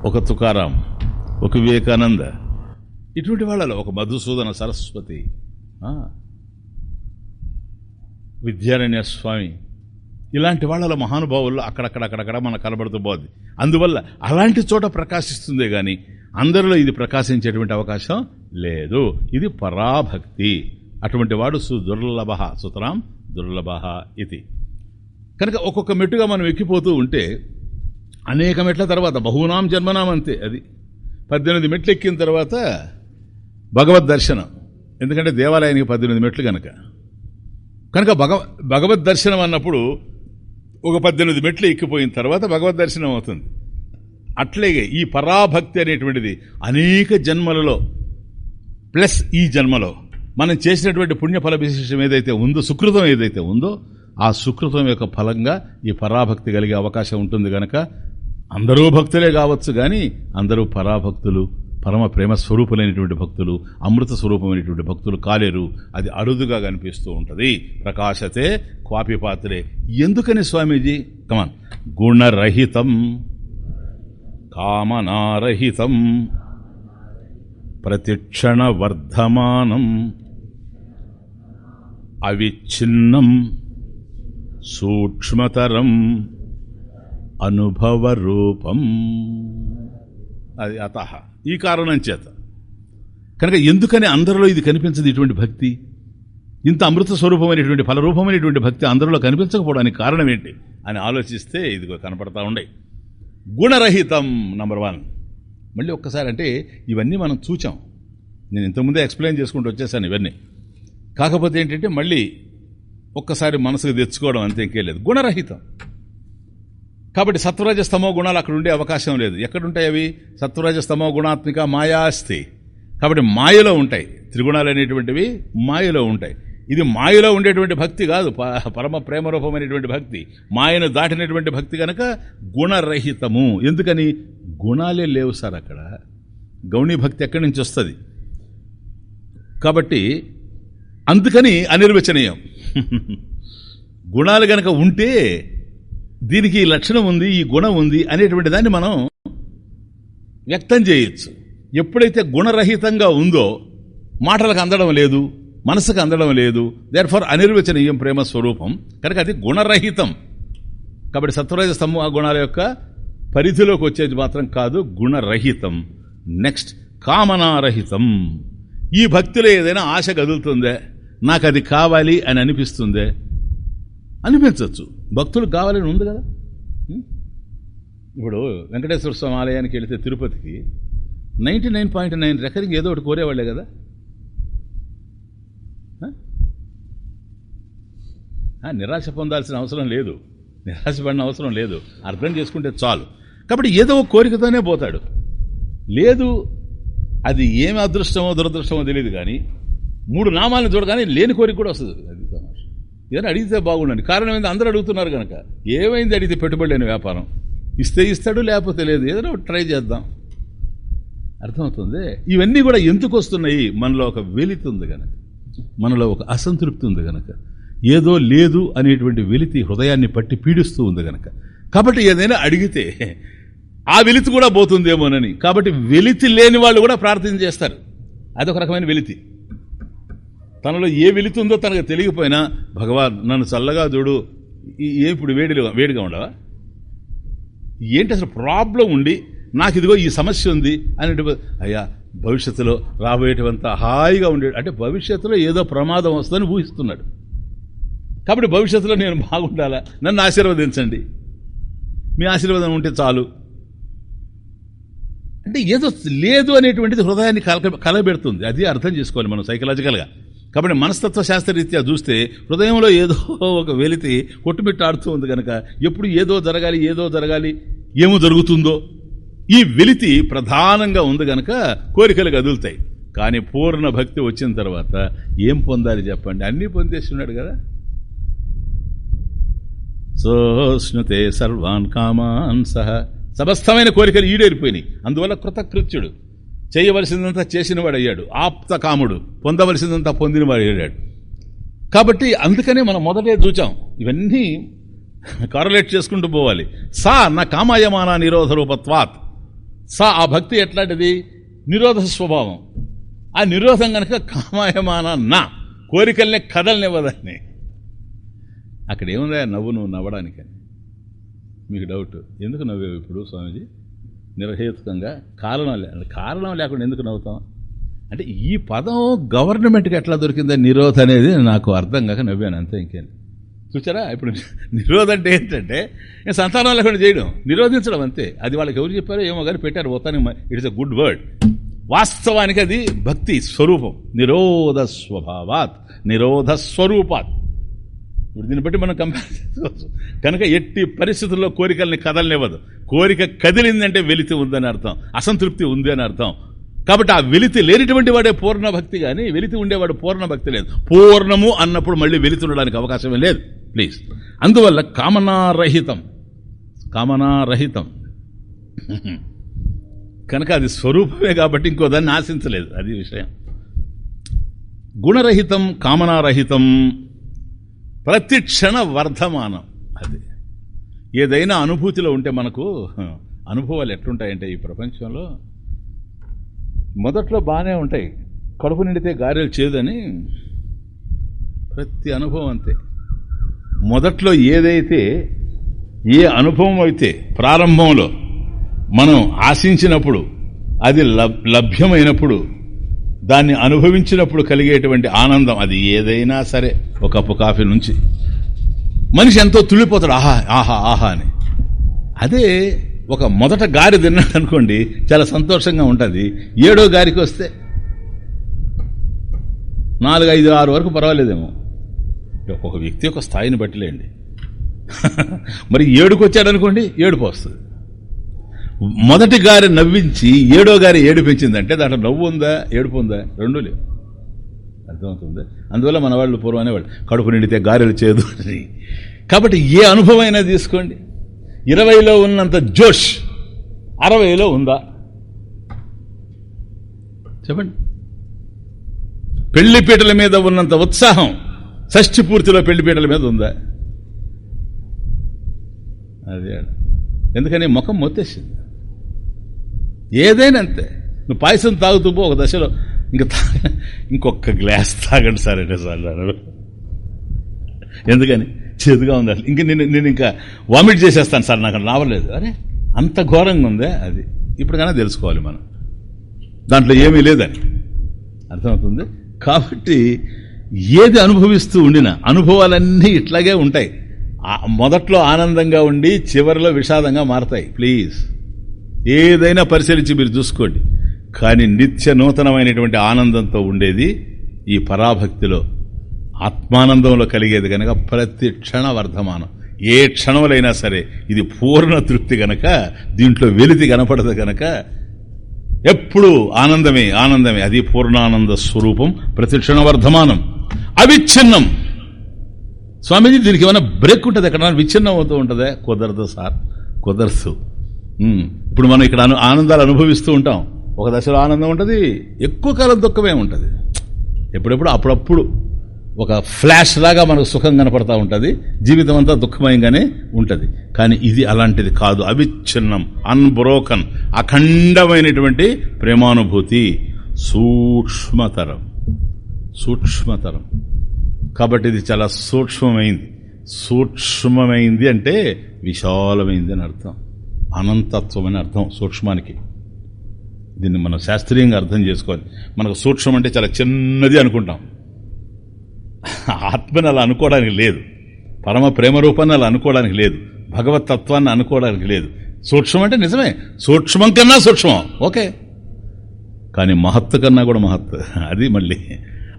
ఒక తుకారాం ఒక వివేకానంద ఇటువంటి వాళ్ళలో ఒక మధుసూదన సరస్వతి విద్యారణ్య స్వామి ఇలాంటి వాళ్ళ మహానుభావుల్లో అక్కడక్కడక్కడక్కడ మనకు కనబడుతూ పోద్ది. అందువల్ల అలాంటి చోట ప్రకాశిస్తుందే కానీ అందరిలో ఇది ప్రకాశించేటువంటి అవకాశం లేదు. ఇది పరాభక్తి. అటువంటి వాడు సుదుర్లభ సుతరాం దుర్లభ ఇది. కనుక ఒక్కొక్క మెట్టుగా మనం ఎక్కిపోతూ ఉంటే అనేక మెట్ల తర్వాత బహునాం జన్మనాం అంతే అది. పద్దెనిమిది మెట్లు ఎక్కిన తర్వాత భగవద్ దర్శనం. ఎందుకంటే దేవాలయానికి పద్దెనిమిది మెట్లు కనుక కనుక భగవ భగవద్ దర్శనం అన్నప్పుడు ఒక పద్దెనిమిది మెట్లు ఎక్కిపోయిన తర్వాత భగవద్ దర్శనం అవుతుంది. అట్లాగే ఈ పరాభక్తి అనేటువంటిది అనేక జన్మలలో ప్లస్ ఈ జన్మలో మనం చేసినటువంటి పుణ్యఫల విశేషం ఏదైతే ఉందో సుకృతం ఏదైతే ఉందో ఆ సుకృతం యొక్క ఫలంగా ఈ పరాభక్తి కలిగే అవకాశం ఉంటుంది కనుక అందరూ భక్తులే కావచ్చు కానీ అందరూ పరాభక్తులు పరమ ప్రేమ స్వరూపులైనటువంటి భక్తులు అమృత స్వరూపమైనటువంటి భక్తులు కాలేరు. అది అరుదుగా కనిపిస్తూ ఉంటుంది. ప్రకాశతే క్వాపి పాత్రే ఎందుకని స్వామీజీ? కమాన్ గుణరహితం కామనారహితం ప్రతిక్షణ వర్ధమానం అవిచ్ఛిన్నం సూక్ష్మతరం అనుభవరూపం. అది అత ఈ కారణం చేత. కనుక ఎందుకని అందరిలో ఇది కనిపించదు ఇటువంటి భక్తి? ఇంత అమృత స్వరూపమైనటువంటి ఫలరూపమైనటువంటి భక్తి అందరిలో కనిపించకపోవడానికి కారణం ఏంటి? అని ఆలోచిస్తే ఇది కనపడతా ఉండే గుణరహితం నంబర్ వన్. మళ్ళీ ఒక్కసారి అంటే ఇవన్నీ మనం చూచాం. నేను ఇంతకుముందే ఎక్స్ప్లెయిన్ చేసుకుంటూ వచ్చేసాను ఇవన్నీ. కాకపోతే ఏంటంటే మళ్ళీ ఒక్కసారి మనసుకు తెచ్చుకోవడం అంతే ఇంకే లేదు. గుణరహితం. కాబట్టి సత్వరాజ స్తమో గుణాలు అక్కడ ఉండే అవకాశం లేదు. ఎక్కడుంటాయి అవి? సత్వరాజ స్తమో గుణాత్మిక మాయాస్తి కాబట్టి మాయలో ఉంటాయి. త్రిగుణాలు అనేటువంటివి మాయలో ఉంటాయి. ఇది మాయలో ఉండేటువంటి భక్తి కాదు. ప- పరమ ప్రేమరూపమైనటువంటి భక్తి. మాయను దాటినటువంటి భక్తి కనుక గుణరహితము. ఎందుకని? గుణాలే లేవు సార్ అక్కడ. గౌణీ భక్తి ఎక్కడి నుంచి వస్తుంది? కాబట్టి అందుకని అనిర్వచనీయం. గుణాలు గనక ఉంటే దీనికి ఈ లక్షణం ఉంది ఈ గుణం ఉంది అనేటువంటి దాన్ని మనం వ్యక్తం చేయొచ్చు. ఎప్పుడైతే గుణరహితంగా ఉందో మాటలకు అందడం లేదు మనసుకు అందడం లేదు దేర్ ఫర్ అనిర్వచనీయం ప్రేమ స్వరూపం. కనుక అది గుణరహితం. కాబట్టి సత్వరాజ స్తంభం ఆ గుణాల యొక్క పరిధిలోకి వచ్చేది మాత్రం కాదు గుణరహితం. నెక్స్ట్ కామనారహితం. ఈ భక్తిలో ఏదైనా ఆశ కదులుతుందే నాకు అది కావాలి అని అనిపిస్తుందే అనిపించవచ్చు భక్తులు కావాలని ఉంది కదా? ఇప్పుడు వెంకటేశ్వర స్వామి ఆలయానికి వెళితే తిరుపతికి ninety nine point nine recurring ఏదో ఒకటి కోరేవాళ్ళే కదా? నిరాశ పొందాల్సిన అవసరం లేదు. నిరాశపడిన అవసరం లేదు. అర్థం చేసుకుంటే చాలు. కాబట్టి ఏదో కోరికతోనే పోతాడు. లేదు అది ఏమి అదృష్టమో దురదృష్టమో తెలియదు కానీ మూడు నామాలను చూడగానే లేని కోరిక కూడా వస్తుంది. అది ఇదని ఏదైనా అడిగితే బాగుండండి. కారణం ఏంది? అందరూ అడుగుతున్నారు కనుక ఏమైంది అడిగితే పెట్టుబడి లేని వ్యాపారం? ఇస్తే ఇస్తాడు లేకపోతే లేదు. ఏదైనా ట్రై చేద్దాం. అర్థమవుతుంది? ఇవన్నీ కూడా ఎందుకు వస్తున్నాయి? మనలో ఒక వెలితి ఉంది కనుక మనలో ఒక అసంతృప్తి ఉంది కనుక ఏదో లేదు అనేటువంటి వెలితి హృదయాన్ని పట్టి పీడిస్తూ ఉంది కనుక కాబట్టి ఏదైనా అడిగితే ఆ వెలితి కూడా పోతుందేమోనని. కాబట్టి వెలితి లేని వాళ్ళు కూడా ప్రార్థన చేస్తారు. అదొక రకమైన వెలితి. తనలో ఏ వెలుతుందో తనకు తెలియకపోయినా భగవాన్ నన్ను చల్లగా చూడు. ఏ ఇప్పుడు వేడిగా వేడిగా ఉండవా? ఏంటి అసలు ప్రాబ్లం ఉండి నాకు ఇదిగో ఈ సమస్య ఉంది అనేటువంటి అయ్యా భవిష్యత్తులో రాబోయేటంత హాయిగా ఉండే అంటే భవిష్యత్తులో ఏదో ప్రమాదం వస్తుందని ఊహిస్తున్నాడు. కాబట్టి భవిష్యత్తులో నేను బాగుండాలా? నన్ను ఆశీర్వదించండి. మీ ఆశీర్వాదం ఉంటే చాలు. అంటే ఏదో లేదు అనేటువంటిది హృదయాన్ని కల కలబెడుతుంది అది అర్థం చేసుకోవాలి మనం సైకలాజికల్గా. కాబట్టి మనస్తత్వ శాస్త్రరీత్యా చూస్తే హృదయంలో ఏదో ఒక వెలితి కొట్టుమిట్టాడుతూ ఉంది కనుక ఎప్పుడు ఏదో జరగాలి ఏదో జరగాలి ఏమో జరుగుతుందో. ఈ వెలితి ప్రధానంగా ఉంది గనక కోరికలు కదులుతాయి. కానీ పూర్ణ భక్తి వచ్చిన తర్వాత ఏం పొందాలి చెప్పండి? అన్నీ పొందేస్తున్నాడు కదా. సోష్ణుతే సర్వాన్ కామాన్ సహ. సమస్తమైన కోరికలు ఈడేరిపోయినాయి. అందువల్ల కృతకృత్యుడు. చేయవలసిందంతా చేసినవాడు అయ్యాడు ఆప్త కాముడు పొందవలసిందంతా పొందినవాడు అయ్యాడు కాబట్టి అందుకనే మనం మొదటే చూచాం. ఇవన్నీ కారలేట్ చేసుకుంటూ పోవాలి. సా నా కామాయమాన నిరోధ రూపత్వాత్ సా ఆ భక్తి ఎట్లాంటిది? నిరోధ స్వభావం. ఆ నిరోధం కనుక కామాయమాన నా. కోరికల్ని కదలనివ్వదని. అక్కడ ఏముందా నవ్వు నువ్వు నవ్వడానికని? మీకు డౌట్ ఎందుకు నవ్వేవు ఇప్పుడు స్వామీజీ? నిర్హేతుకంగా కారణం లే కారణం లేకుండా ఎందుకు నవ్వుతాం? అంటే ఈ పదం గవర్నమెంట్కి ఎట్లా దొరికిందో నిరోధ అనేది నాకు అర్థం కాక నవ్వాను అంతే ఇంకేం చూసారా? ఇప్పుడు నిరోధ అంటే ఏంటంటే నేను సంతానం లేకుండా చేయడం నిరోధించడం అంతే. అది వాళ్ళకి ఎవరు చెప్పారో ఏమో కానీ పెట్టారు మొత్తానికి ఇట్స్ ఎ గుడ్ వర్డ్ వాస్తవానికి అది భక్తి స్వరూపం. నిరోధ స్వభావాత్. నిరోధ స్వరూపాత్. ఇప్పుడు దీన్ని బట్టి మనం కంపేర్ చేసుకోవచ్చు. కనుక ఎట్టి పరిస్థితుల్లో కోరికల్ని కదలనివ్వదు. కోరిక కదిలిందంటే వెలితి ఉందని అర్థం. అసంతృప్తి ఉంది అని అర్థం. కాబట్టి ఆ వెలితి లేనిటువంటి వాడే పూర్ణ భక్తి కానీ వెలితి ఉండేవాడు పూర్ణ భక్తి లేదు. పూర్ణము అన్నప్పుడు మళ్ళీ వెలితి ఉండడానికి అవకాశమే లేదు. ప్లీజ్ అందువల్ల కామనారహితం. కామనారహితం. కనుక అది స్వరూపమే కాబట్టి ఇంకో దాన్ని ఆశించలేదు. అది విషయం. గుణరహితం కామనారహితం. ప్రతి క్షణ వర్ధమానం అది. ఏదైనా అనుభూతిలో ఉంటే మనకు అనుభవాలు ఎట్లుంటాయంటే ఈ ప్రపంచంలో మొదట్లో బాగానే ఉంటాయి. కడుపు నిండితే గారెలు చేదని ప్రతి అనుభవం అంతే. మొదట్లో ఏదైతే ఏ అనుభవం అయితే ప్రారంభంలో మనం ఆశించినప్పుడు అది లబ్- లభ్యమైనప్పుడు దాన్ని అనుభవించినప్పుడు కలిగేటువంటి ఆనందం అది ఏదైనా సరే ఒక కప్పు కాఫీ నుంచి. మనిషి ఎంతో తుళ్ళిపోతాడు ఆహా ఆహా ఆహా అని. అదే ఒక మొదట గారి తిన్నాడు అనుకోండి చాలా సంతోషంగా ఉంటుంది. ఏడో గారికి వస్తే నాలుగు ఐదు ఆరు వరకు పర్వాలేదేమో. ఒక్కొక్క వ్యక్తి యొక్క స్థాయిని బట్టిలేండి మరి ఏడుకు వచ్చాడు అనుకోండి ఏడుపు వస్తుంది. మొదటి గారి నవ్వించి ఏడో గారి ఏడు పెంచిందంటే దాంట్లో నవ్వు ఉందా ఏడుపు ఉందా? రెండూ లేవు. అర్థమవుతుంది? అందువల్ల మన వాళ్ళు పూర్వం అనేవాళ్ళు కడుపు నిండితే గారెలు చేదు అని. కాబట్టి ఏ అనుభవమైనా తీసుకోండి. ఇరవైలో ఉన్నంత జోష్ అరవైలో ఉందా? చెప్పండి. పెళ్ళిపీటల మీద ఉన్నంత ఉత్సాహం షష్ఠి పూర్తిలో పెళ్ళిపీటల మీద ఉందా? అదే. ఎందుకని ముఖం మొత్తేసింది. ఏదైనా అంతే నువ్వు పాయసం తాగుతూ పో ఒక దశలో. ఇంకా ఇంకొక గ్లాస్ తాగండి సార్ అంటే సార్ అన్నారు ఎందుకని? చేదుగా ఉంది అసలు. ఇంక నేను నేను ఇంకా వామిట్ చేసేస్తాను సార్ నాకు రావలేదు అరే అంత ఘోరంగా ఉందే అది. ఇప్పటికైనా తెలుసుకోవాలి మనం. దాంట్లో ఏమీ లేదని అర్థమవుతుంది? కాబట్టి ఏది అనుభవిస్తూ ఉండినా అనుభవాలన్నీ ఇట్లాగే ఉంటాయి. మొదట్లో ఆనందంగా ఉండి చివరిలో విషాదంగా మారతాయి. ప్లీజ్. ఏదైనా పరిశీలించి మీరు చూసుకోండి. కానీ నిత్య నూతనమైనటువంటి ఆనందంతో ఉండేది ఈ పరాభక్తిలో. ఆత్మానందంలో కలిగేది కనుక ప్రతి క్షణ వర్ధమానం. ఏ క్షణములైనా సరే ఇది పూర్ణ తృప్తి గనక దీంట్లో వెలితి కనపడదు గనక ఎప్పుడు ఆనందమే ఆనందమే. అది పూర్ణానంద స్వరూపం ప్రతి క్షణ వర్ధమానం. అవిచ్ఛిన్నం. స్వామీజీ దీనికి ఏమైనా బ్రేక్ ఉంటుంది ఎక్కడ విచ్ఛిన్నం అవుతూ ఉంటుందా? కుదరదు సార్. కుదరదు. ఇప్పుడు మనం ఇక్కడ ఆనందాలు అనుభవిస్తూ ఉంటాం. ఒక దశలో ఆనందం ఉంటుంది ఎక్కువ కాలం దుఃఖమే ఉంటుంది. ఎప్పుడెప్పుడు? అప్పుడప్పుడు ఒక ఫ్లాష్ లాగా మనకు సుఖం కనపడతా ఉంటుంది జీవితం అంతా దుఃఖమయంగానే ఉంటుంది. కానీ ఇది అలాంటిది కాదు. అవిచ్ఛిన్నం అన్బ్రోకన్ అఖండమైనటువంటి ప్రేమానుభూతి సూక్ష్మతరం. సూక్ష్మతరం. కాబట్టి ఇది చాలా సూక్ష్మమైంది. సూక్ష్మమైంది అంటే విశాలమైంది అని అర్థం. అనంతత్వం అని అర్థం సూక్ష్మానికి. దీన్ని మనం శాస్త్రీయంగా అర్థం చేసుకోవాలి. మనకు సూక్ష్మం అంటే చాలా చిన్నది అనుకుంటాం. ఆత్మని అలా అనుకోవడానికి లేదు. పరమ ప్రేమ రూపాన్ని అలా అనుకోవడానికి లేదు. భగవత్ తత్వాన్ని అనుకోవడానికి లేదు. సూక్ష్మం అంటే నిజమే. సూక్ష్మం కన్నా సూక్ష్మం. ఓకే. కానీ మహత్తు కన్నా కూడా మహత్వ అది మళ్ళీ.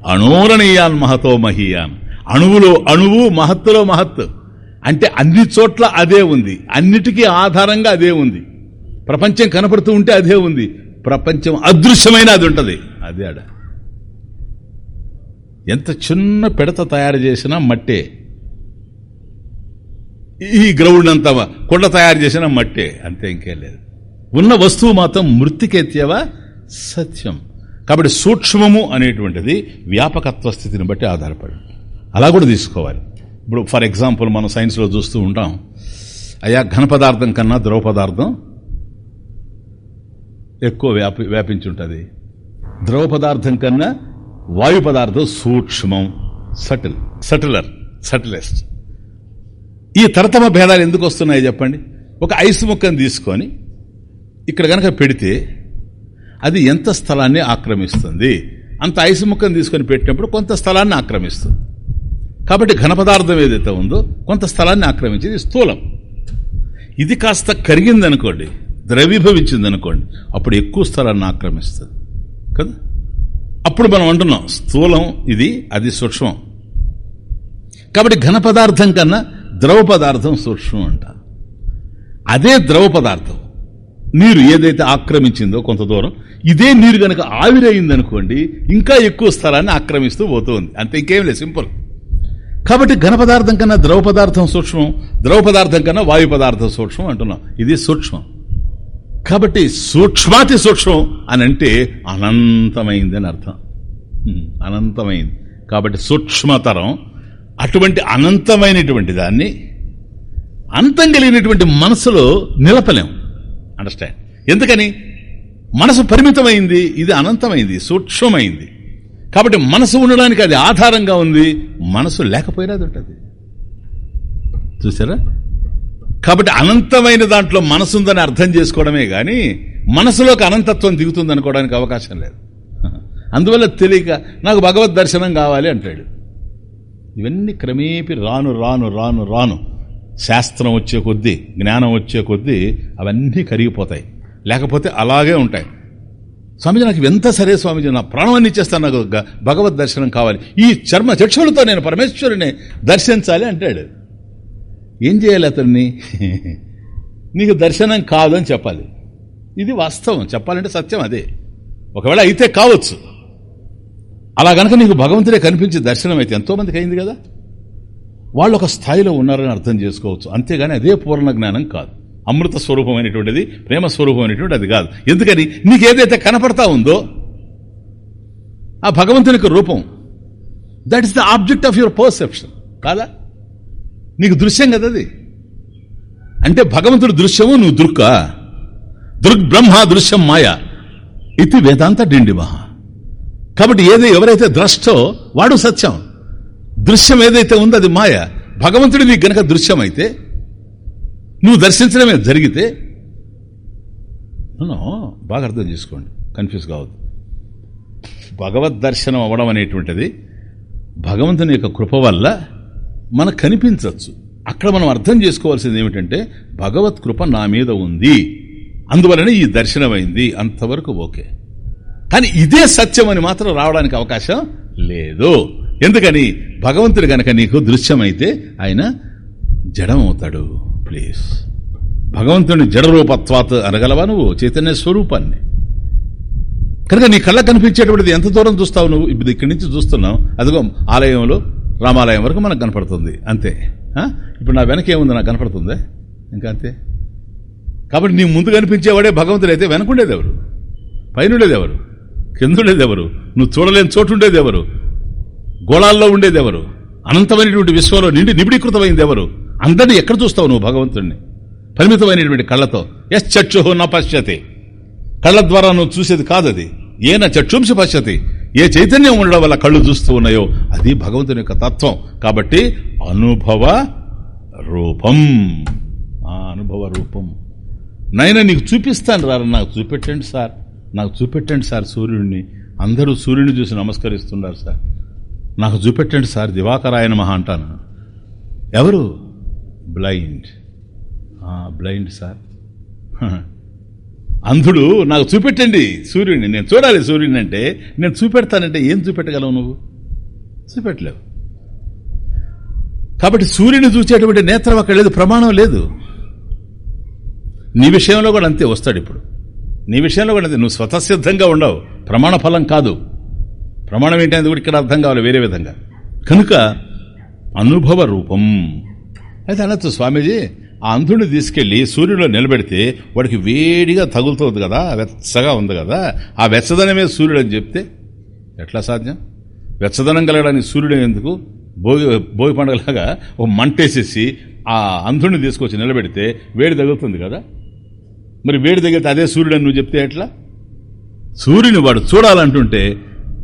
అణోరణీయాన్ మహతో మహీయాన్. అణువులో అణువు మహత్తులో మహత్తు అంటే అన్ని చోట్ల అదే ఉంది. అన్నిటికీ ఆధారంగా అదే ఉంది. ప్రపంచం కనపడుతూ ఉంటే అదే ఉంది. ప్రపంచం అదృశ్యమైన అది ఉంటుంది. అదే ఆడ. ఎంత చిన్న పిడత తయారు చేసినా మట్టే. ఈ గ్రౌండ్ అంతా కొండ తయారు చేసిన మట్టే. అంతే ఇంకేం లేదు. ఉన్న వస్తువు మాత్రం మృతికెత్తేవా? సత్యం. కాబట్టి సూక్ష్మము అనేటువంటిది వ్యాపకత్వ స్థితిని బట్టి ఆధారపడి అలా కూడా తీసుకోవాలి. ఇప్పుడు ఫర్ ఎగ్జాంపుల్ మనం సైన్స్లో చూస్తూ ఉంటాం అయ్యా ఘన పదార్థం కన్నా ద్రవ పదార్థం ఎక్కువ వ్యాపి వ్యాపించి ఉంటుంది ద్రవ పదార్థం కన్నా వాయు పదార్థం సూక్ష్మం సటిల్ సటిలర్ సటిలెస్ట్ ఈ తరతమ భేదాలు ఎందుకు వస్తున్నాయి చెప్పండి. ఒక ఐస్ ముక్కను తీసుకొని ఇక్కడ కనుక పెడితే అది ఎంత స్థలాన్ని ఆక్రమిస్తుంది? అంత ఐస్ ముక్కను తీసుకొని పెట్టినప్పుడు కొంత స్థలాన్ని ఆక్రమిస్తుంది. కాబట్టి ఘన పదార్థం ఏదైతే ఉందో కొంత స్థలాన్ని ఆక్రమించేది స్థూలం. ఇది కాస్త కరిగిందనుకోండి ద్రవీభవించిందనుకోండి అప్పుడు ఎక్కువ స్థలాన్ని ఆక్రమిస్తుంది. కదా? అప్పుడు మనం అంటున్నాం స్థూలం ఇది అది సూక్ష్మం. కాబట్టి ఘన పదార్థం కన్నా ద్రవ పదార్థం సూక్ష్మం అంట. అదే ద్రవ పదార్థం నీరు ఏదైతే ఆక్రమించిందో కొంత దూరం ఇదే నీరు కనుక ఆవిరైందనుకోండి ఇంకా ఎక్కువ స్థలాన్ని ఆక్రమిస్తూ పోతుంది అంతే ఇంకేం లేదు సింపుల్. కాబట్టి ఘన పదార్థం కన్నా ద్రవ పదార్థం సూక్ష్మం ద్రవ పదార్థం కన్నా వాయు పదార్థం సూక్ష్మం అంటున్నాం. ఇది సూక్ష్మం. కాబట్టి సూక్ష్మాతి సూక్ష్మం అని అంటే అనంతమైంది అని అర్థం. అనంతమైంది. కాబట్టి సూక్ష్మతరం అటువంటి అనంతమైనటువంటి దాన్ని అంతం కలిగినటువంటి మనసులో నిలపలేం. అండర్స్టాండ్ ఎందుకని? మనసు పరిమితమైంది ఇది అనంతమైంది సూక్ష్మమైంది. కాబట్టి మనసు ఉండడానికి అది ఆధారంగా ఉంది. మనసు లేకపోయినా అది ఉంటుంది. చూసారా? కాబట్టి అనంతమైన దాంట్లో మనసు ఉందని అర్థం చేసుకోవడమే కానీ మనసులోకి అనంతత్వం దిగుతుంది అనుకోవడానికి అవకాశం లేదు. అందువల్ల తెలియక నాకు భగవద్ దర్శనం కావాలి అంటాడు. ఇవన్నీ క్రమేపి రాను రాను రాను రాను. శాస్త్రం వచ్చే కొద్దీ జ్ఞానం వచ్చే కొద్దీ అవన్నీ కరిగిపోతాయి. లేకపోతే అలాగే ఉంటాయి. స్వామిజీ నాకు ఎంత సరే స్వామిజీ నా ప్రాణాన్ని ఇచ్చేస్తాను నాకు భగవద్ దర్శనం కావాలి. ఈ చర్మ చక్షులతో నేను పరమేశ్వరుని దర్శించాలి అంటాడు. ఏం చేయాలి అతన్ని? నీకు దర్శనం కాదని చెప్పాలి. ఇది వాస్తవం. చెప్పాలంటే సత్యం అదే. ఒకవేళ అయితే కావచ్చు. అలా గనక నీకు భగవంతుడే కనిపించి దర్శనం అయితే ఎంతోమందికి అయింది కదా? వాళ్ళు ఒక స్థాయిలో ఉన్నారని అర్థం చేసుకోవచ్చు. అంతేగాని అదే పూర్ణ జ్ఞానం కాదు. అమృత స్వరూపమైనటువంటిది ప్రేమ స్వరూపమైనటువంటి అది కాదు. ఎందుకని? నీకు ఏదైతే కనపడతా ఉందో ఆ భగవంతుని రూపం that is the object of your perception కాదా? నీకు దృశ్యం కదా అది? అంటే భగవంతుడు దృశ్యము నువ్వు దృక్క దృక్ బ్రహ్మ దృశ్యం మాయ. ఇది వేదాంత డిండిమహ. కాబట్టి ఏది ఎవరైతే ద్రష్టో వాడు సత్యం. దృశ్యం ఏదైతే ఉందో అది మాయ. భగవంతుడి నీకు గనక దృశ్యం అయితే నువ్వు దర్శించడమే జరిగితే బాగా అర్థం చేసుకోండి. కన్ఫ్యూజ్ కావద్దు. భగవద్ దర్శనం అవ్వడం అనేటువంటిది భగవంతుని యొక్క కృప వల్ల మనకు కనిపించవచ్చు. అక్కడ మనం అర్థం చేసుకోవాల్సింది ఏమిటంటే భగవత్ కృప నా మీద ఉంది. అందువలనే ఈ దర్శనమైంది. అంతవరకు ఓకే. కానీ ఇదే సత్యం అని మాత్రం రావడానికి అవకాశం లేదు. ఎందుకని? భగవంతుడు గనక నీకు దృశ్యమైతే ఆయన జడం అవుతాడు ప్లీజ్. భగవంతుని జడరూపత్వాత్ అనగలవా నువ్వు? చైతన్య స్వరూపాన్ని. కనుక నీ కళ్ళ కనిపించేటువంటిది ఎంత దూరం చూస్తావు నువ్వు? ఇప్పుడు ఇక్కడి నుంచి చూస్తున్నావు అదిగో ఆలయంలో రామాలయం వరకు మనకు కనపడుతుంది. అంతే. ఆ? ఇప్పుడు నా వెనక ఏముంది నాకు కనపడుతుందే? ఇంకా అంతే. కాబట్టి నీ ముందు కనిపించేవాడే భగవంతుడు అయితే వెనకుండేది ఎవరు? పైన ఎవరు? కింద ఉండేది ఎవరు? నువ్వు చూడలేని చోటు ఉండేది ఎవరు? గోళాల్లో ఉండేది ఎవరు? అనంతమైనటువంటి విశ్వంలో నిండి నిబిడీకృతమైంది ఎవరు? అందరినీ ఎక్కడ చూస్తావు నువ్వు భగవంతుడిని పరిమితమైనటువంటి కళ్ళతో. ఎస్ చక్షు నా పశ్యతి. కళ్ళ ద్వారా నువ్వు చూసేది కాదు అది ఏన చక్షుంశ పశ్యతి. ఏ చైతన్యం ఉండడం వల్ల కళ్ళు చూస్తూ ఉన్నాయో అది భగవంతుని యొక్క తత్వం. కాబట్టి అనుభవ రూపం. ఆ అనుభవ రూపం. నైనా నీకు చూపిస్తాను రా నాకు చూపెట్టండి సార్. నాకు చూపెట్టండి సార్ సూర్యుడిని. అందరూ సూర్యుని చూసి నమస్కరిస్తున్నారు సార్. నాకు చూపెట్టండి సార్ దివాకరాయన మహా అంటాను. ఎవరు? బ్లైండ్ బ్లైండ్ సార్ అంధుడు నాకు చూపెట్టండి సూర్యుడిని. నేను చూడాలి సూర్యుడిని అంటే నేను చూపెడతానంటే ఏం చూపెట్టగలవు నువ్వు? చూపెట్టలేవు. కాబట్టి సూర్యుని చూసేటువంటి నేత్రం అక్కడ లేదు ప్రమాణం లేదు. నీ విషయంలో కూడా అంతే వస్తాడు ఇప్పుడు. నీ విషయంలో కూడా అంతే. నువ్వు స్వతసిద్ధంగా ఉండవు. ప్రమాణ ఫలం కాదు. ప్రమాణం ఏంటనేది కూడా ఇక్కడ అర్థం కావాలి వేరే విధంగా. కనుక అనుభవ రూపం. అయితే అనొచ్చు స్వామీజీ ఆ అంధుడిని తీసుకెళ్ళి సూర్యుడిలో నిలబెడితే వాడికి వేడిగా తగులుతుంది కదా వెచ్చగా ఉంది కదా ఆ వెచ్చదనమే సూర్యుడు అని చెప్తే ఎట్లా సాధ్యం? వెచ్చదనం కలగడానికి సూర్యుడు ఎందుకు? భోగి భోగి పండుగలాగా ఓ మంటేసేసి ఆ అంధుడిని తీసుకొచ్చి నిలబెడితే వేడి తగులుతుంది కదా? మరి వేడి తగిలితే అదే సూర్యుడు నువ్వు చెప్తే ఎట్లా? సూర్యుని వాడు చూడాలంటుంటే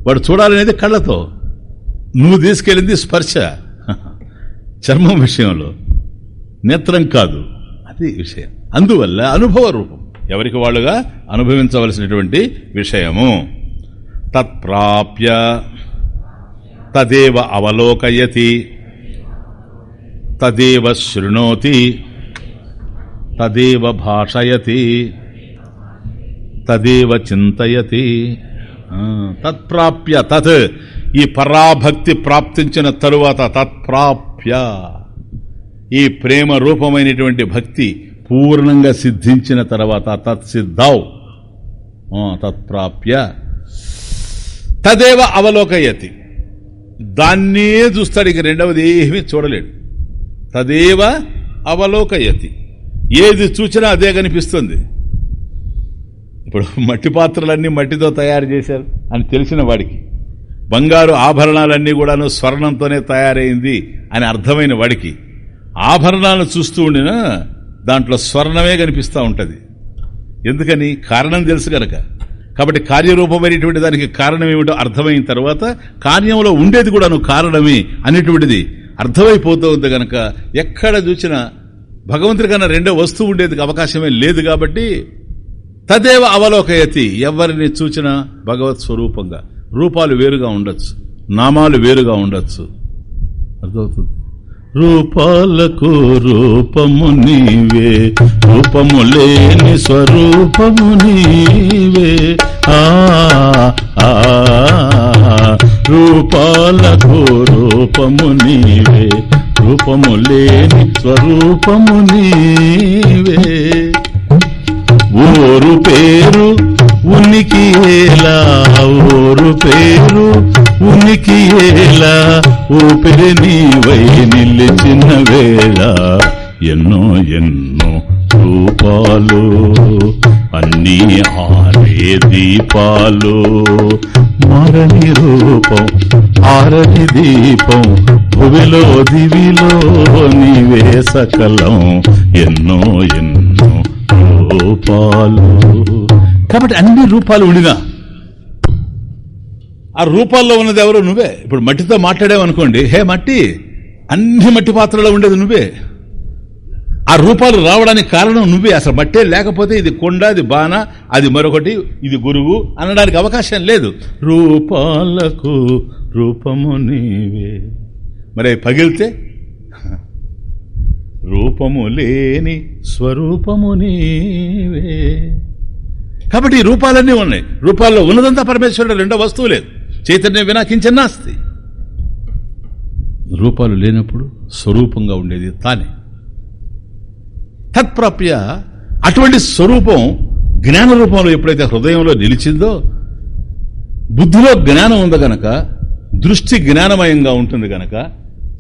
వాడు చూడాలనేది కళ్ళతో. నువ్వు తీసుకెళ్ళింది స్పర్శ. చర్మం విషయంలో. నేత్రం కాదు. అది విషయం. అందువల్ల అనుభవ రూపం. ఎవరికి వాళ్ళుగా? అనుభవించవలసినటువంటి విషయము. తత్ప్రాప్య తదేవ అవలోకయతి తదేవ శృణోతి తదేవ భాషయతి తదేవ చింతయతి. తత్ప్రాప్య తత్. ఈ పరాభక్తి ప్రాప్తించిన తరువాత తత్ప్రాప్య. ఈ ప్రేమ రూపమైనటువంటి భక్తి పూర్ణంగా సిద్ధించిన తర్వాత తత్సిద్ధావు. తత్ప్రాప్య. తదేవ అవలోకయతి. దాన్నే చూస్తాడు ఇక రెండవది ఏమీ చూడలేడు. తదేవ అవలోకయతి. ఏది చూసినా అదే కనిపిస్తుంది. ఇప్పుడు మట్టి పాత్రలన్నీ మట్టితో తయారు చేశారు అని తెలిసిన వాడికి. బంగారు ఆభరణాలన్నీ కూడాను స్వర్ణంతోనే తయారైంది అని అర్థమైన వాడికి. ఆభరణాలను చూస్తూ ఉండినా దాంట్లో స్వర్ణమే కనిపిస్తూ ఉంటుంది. ఎందుకని? కారణం తెలుసు గనక. కాబట్టి కార్యరూపమైనటువంటి దానికి కారణం ఏమిటో అర్థమైన తర్వాత కార్యంలో ఉండేది కూడాను కారణమే అనేటువంటిది అర్థమైపోతూ ఉంది గనక. ఎక్కడ చూసినా భగవంతుడి కన్నా రెండో వస్తువు ఉండేది అవకాశమే లేదు కాబట్టి తదేవ అవలోకయతి. ఎవరిని చూచినా భగవత్ స్వరూపంగా రూపాలు వేరుగా ఉండొచ్చు నామాలు వేరుగా ఉండొచ్చు. అర్థమవుతుంది? రూపాలకు రూపము నీవే. రూపము లేని స్వరూపము నీవే. ఆ రూపాలకు రూపము నీవే. రూపము లేని స్వరూపము నీవే. ఊరు పేరు ఉనికి ఎలా ఊరు పేరు ఉనికి ఎలా ఊపిరి నీవై నిలిచిన వేళ ఎన్నో ఎన్నో రూపాలు అన్నీ ఆరే దీపాలు. మరణి రూపం ఆరని దీపం భువిలో దివిలో నీవే సకలం. ఎన్నో ఎన్నో రూపాలు. కాబట్టి అన్ని రూపాలు ఉండినా. ఆ రూపాల్లో ఉన్నది ఎవరో నువ్వే. ఇప్పుడు మట్టితో మాట్లాడావనుకోండి హే మట్టి అన్ని మట్టి పాత్రలో ఉండేది నువ్వే. ఆ రూపాలు రావడానికి కారణం నువ్వే. అసలు మట్టే లేకపోతే ఇది కొండ అది బాణ అది మరొకటి ఇది గురువు అనడానికి అవకాశం లేదు. రూపాలకు రూపము నీవే. మరి పగిలితే? రూపము లేని స్వరూపము నీవే. కాబట్టి ఈ రూపాలన్నీ ఉన్నాయి. రూపాల్లో ఉన్నదంతా పరమేశ్వరుడు రెండో వస్తువు లేదు. చైతన్యం వినా కించన్నాస్తి రూపాలు లేనప్పుడు స్వరూపంగా ఉండేది తానే. తత్ప్రాప్య అటువంటి స్వరూపం జ్ఞాన రూపంలో ఎప్పుడైతే హృదయంలో నిలిచిందో బుద్ధిలో జ్ఞానం ఉంది గనక దృష్టి జ్ఞానమయంగా ఉంటుంది గనక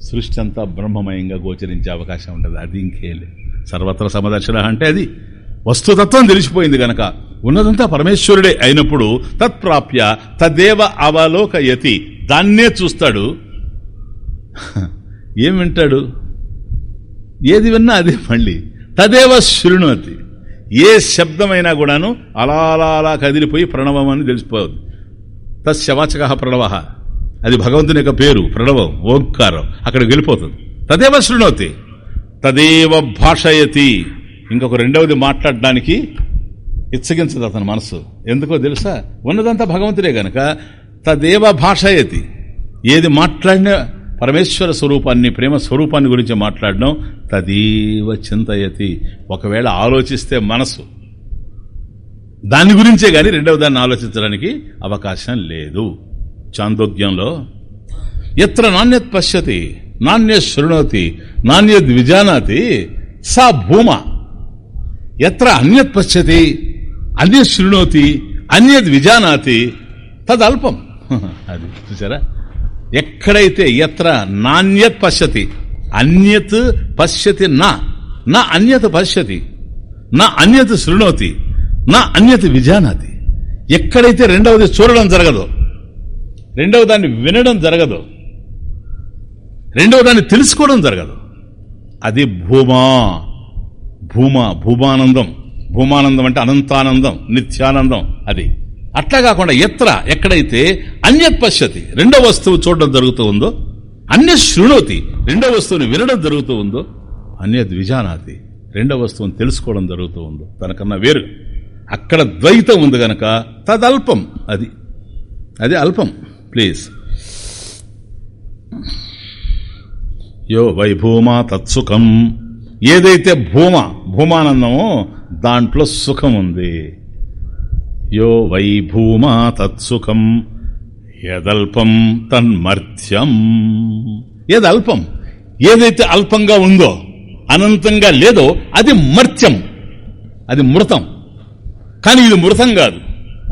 సృష్టి అంతా బ్రహ్మమయంగా గోచరించే అవకాశం ఉంటుంది అది ఇంకేలే సర్వత్ర సమదర్శన అంటే అది. వస్తుతత్వం తెలిసిపోయింది గనక ఉన్నదంతా పరమేశ్వరుడే అయినప్పుడు తత్ప్రాప్య తదేవ అవలోకయతి. దాన్నే చూస్తాడు. ఏం వింటాడు? ఏది విన్నా అదే మళ్ళీ. తదేవ శృణోతి ఏ శబ్దమైనా కూడాను అలా అలా అలా కదిలిపోయి ప్రణవం అని తెలిసిపోదు తస్యవాచక ప్రణవ. అది భగవంతుని యొక్క పేరు ప్రణవం ఓంకారం. అక్కడికి వెళ్ళిపోతుంది. తదేవ శృణోతి. తదేవ భాషయతి. ఇంకొక రెండవది మాట్లాడడానికి ఇచ్చగించదు అతని మనసు ఎందుకో తెలుసా? ఉన్నదంతా భగవంతుడే గనక. తదేవ భాషయతి. ఏది మాట్లాడినా పరమేశ్వర స్వరూపాన్ని ప్రేమ స్వరూపాన్ని గురించి మాట్లాడడం తదీవ చింతయతి. ఒకవేళ ఆలోచిస్తే మనసు దాని గురించే గాని రెండవ దాన్ని ఆలోచించడానికి అవకాశం లేదు. చాందోగ్యంలో ఎత్ర నాణ్యత్ పశ్యతి నాణ్య శృణోతి నాణ్యద్ విజానాతి సా భూమ. ఎత్ర అన్యత్ పశ్యతి? అన్య శృణోతి అన్యద్ విజానాతి తదల్పం. అది చూసారా? ఎక్కడైతే ఎత్ర నాణ్యత్ పశ్యతి అన్యత్ పశ్యతి నా నా అన్యత్ పశ్యతి నా అన్యత్ శృణోతి నా అన్యత విజానాతి. ఎక్కడైతే రెండవది చూడడం జరగదు రెండవ దాన్ని వినడం జరగదు రెండవ దాన్ని తెలుసుకోవడం జరగదు అది భూమా భూమా భూమానందం. భూమానందం అంటే అనంతానందం నిత్యానందం అది. అట్లా కాకుండా ఎత్ర ఎక్కడైతే అన్యత్ పశ్యతి రెండో వస్తువు చూడడం జరుగుతూ ఉందో అన్య శృణోతి రెండో వస్తువుని వినడం జరుగుతూ ఉందో అన్యద్ విజానాతి రెండో వస్తువుని తెలుసుకోవడం జరుగుతూ ఉందో తనకన్నా వేరు. అక్కడ ద్వైతం ఉంది గనక తదల్పం అది. అది అల్పం ప్లీజ్. యో వైభూమా తత్సుఖం. ఏదైతే భూమ భూమానందమో దాంట్లో సుఖం ఉంది. యో వై భూమా తత్సుఖం యదల్పం తన్మర్థ్యం. ఏదల్పం ఏదైతే అల్పంగా ఉందో అనంతంగా లేదో అది మర్త్యం అది మృతం. కానీ ఇది మృతం కాదు.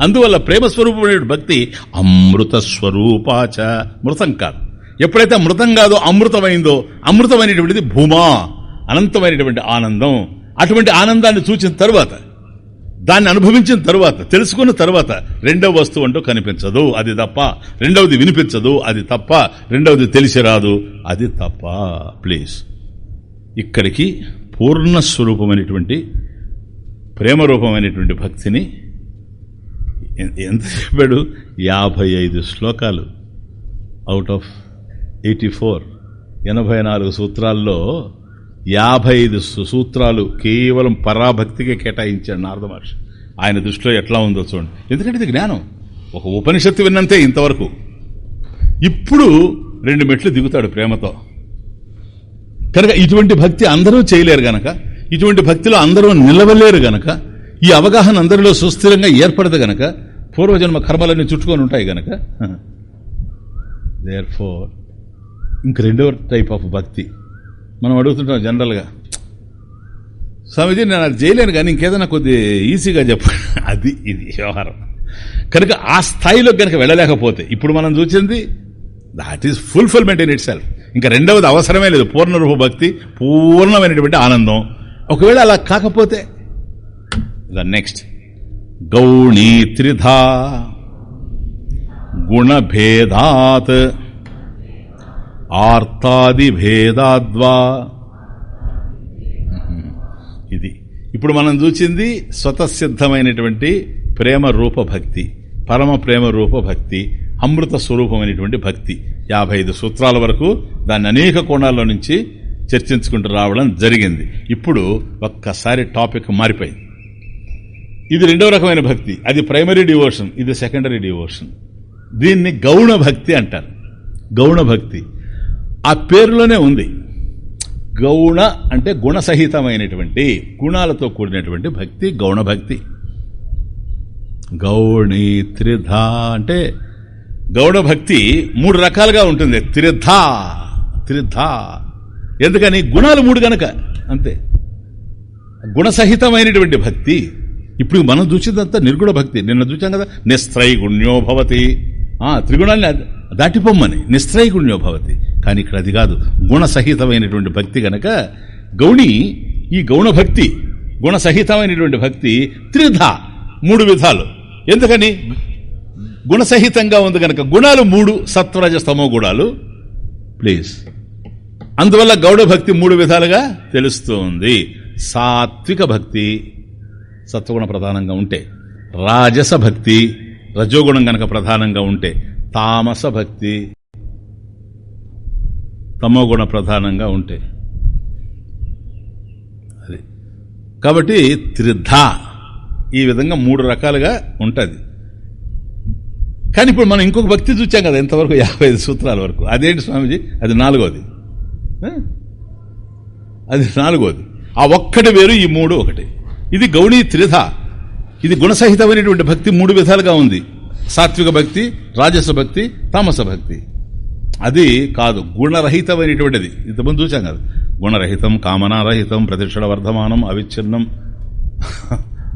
అందువల్ల ప్రేమస్వరూపమైన భక్తి అమృత స్వరూపాచ మృతం కాదు. ఎప్పుడైతే మృతం కాదో అమృతమైందో అమృతమైనటువంటిది భూమా అనంతమైనటువంటి ఆనందం. అటువంటి ఆనందాన్ని చూచిన తర్వాత దాన్ని అనుభవించిన తర్వాత తెలుసుకున్న తర్వాత రెండవ వస్తువు అంటూ కనిపించదు. అది తప్ప రెండవది వినిపించదు. అది తప్ప రెండవది తెలిసి రాదు. అది తప్ప ప్లీజ్. ఇక్కడికి పూర్ణ స్వరూపమైనటువంటి ప్రేమరూపమైనటువంటి భక్తిని ఎంత చెప్పాడు? యాభై ఐదు శ్లోకాలు. అవుట్ ఆఫ్ ఎయిటీ ఫోర్ ఎనభై నాలుగు సూత్రాల్లో యాభై ఐదు సుసూత్రాలు కేవలం పరాభక్తికే కేటాయించాడు నారద మహర్షి. ఆయన దృష్టిలో ఎట్లా ఉందో చూడండి. ఎందుకంటే ఇది జ్ఞానం. ఒక ఉపనిషత్తు విన్నంతే ఇంతవరకు. ఇప్పుడు రెండు మెట్లు దిగుతాడు ప్రేమతో. కనుక ఇటువంటి భక్తి అందరూ చేయలేరు గనక ఇటువంటి భక్తిలో అందరూ నిలవలేరు గనక ఈ అవగాహన అందరిలో సుస్థిరంగా ఏర్పడదు గనక పూర్వజన్మ కర్మలన్నీ చుట్టుకొని ఉంటాయి గనక దేర్ ఫోర్ ఇంక రెండవ టైప్ ఆఫ్ భక్తి. మనం అడుగుతుంటాం జనరల్గా స్వామిజీ నేను అది చేయలేను కానీ ఇంకేదైనా కొద్ది ఈజీగా చెప్ప. అది ఇది వ్యవహారం. కనుక ఆ స్థాయిలో కనుక వెళ్ళలేకపోతే ఇప్పుడు మనం చూసింది that is fulfilment in itself ఇంకా రెండవది అవసరమే లేదు. పూర్ణరూప భక్తి పూర్ణమైనటువంటి ఆనందం. ఒకవేళ అలా కాకపోతే ద నెక్స్ట్ గౌణీ త్రిధా గుణభేదాత్ ఆర్తాదిభేదాద్వా. ఇది. ఇప్పుడు మనం చూసింది స్వతసిద్ధమైనటువంటి ప్రేమ రూప భక్తి పరమ ప్రేమ రూప భక్తి అమృత స్వరూపమైనటువంటి భక్తి. యాభై ఐదు సూత్రాల వరకు దాన్ని అనేక కోణాల్లో నుంచి చర్చించుకుంటూ రావడం జరిగింది. ఇప్పుడు ఒక్కసారి టాపిక్ మారిపోయింది. ఇది రెండవ రకమైన భక్తి. అది ప్రైమరీ డివోషన్ ఇది సెకండరీ డివోషన్. దీన్ని గౌణ భక్తి అంటారు. గౌణ భక్తి. ఆ పేరులోనే ఉంది. గౌణ అంటే గుణసహితమైనటువంటి గుణాలతో కూడినటువంటి భక్తి గౌణ భక్తి. గౌణి త్రిధ అంటే గౌడ భక్తి మూడు రకాలుగా ఉంటుంది. త్రిధ త్రిధ. ఎందుకని? గుణాలు మూడు గనక అంతే. గుణసహితమైనటువంటి భక్తి. ఇప్పుడు మనం చూసిందంతా నిర్గుణ భక్తి. నిన్న చూచాం కదా? నిస్త్రైగుణ్యో భవతి. త్రిగుణాన్ని దాటిపోమ్మని నిస్త్రైగుణ్యో భవతి. కానీ ఇక్కడ అది కాదు. గుణసహితమైనటువంటి భక్తి గనక గౌణి ఈ గౌణ భక్తి గుణసహితమైనటువంటి భక్తి త్రిధ మూడు విధాలు. ఎందుకని? గుణసహితంగా ఉంది కనుక గుణాలు మూడు సత్వరజస్తమో గుణాలు. ప్లీజ్. అందువల్ల గౌడ భక్తి మూడు విధాలుగా తెలుస్తుంది. సాత్విక భక్తి సత్వగుణ ప్రధానంగా ఉంటే. రాజస భక్తి రజోగుణం గనక ప్రధానంగా ఉంటే. తామస భక్తి తమోగుణ ప్రధానంగా ఉంటే. అది. కాబట్టి త్రిధ ఈ విధంగా మూడు రకాలుగా ఉంటుంది. కానీ ఇప్పుడు మనం ఇంకొక భక్తి చూచాం కదా ఇంతవరకు యాభై ఐదు సూత్రాల వరకు. అదేంటి స్వామిజీ? అది నాలుగోది. అది నాలుగోది. ఆ ఒక్కటి వేరు ఈ మూడు ఒకటి. ఇది గౌణీ త్రిధ. ఇది గుణసహితమైనటువంటి భక్తి మూడు విధాలుగా ఉంది. సాత్విక భక్తి రాజస భక్తి తామస భక్తి. అది కాదు గుణరహితమైనటువంటిది. ఇంతకుముందు చూసాం కదా. గుణరహితం కామనారహితం ప్రతిక్షణ వర్ధమానం అవిచ్ఛిన్నం.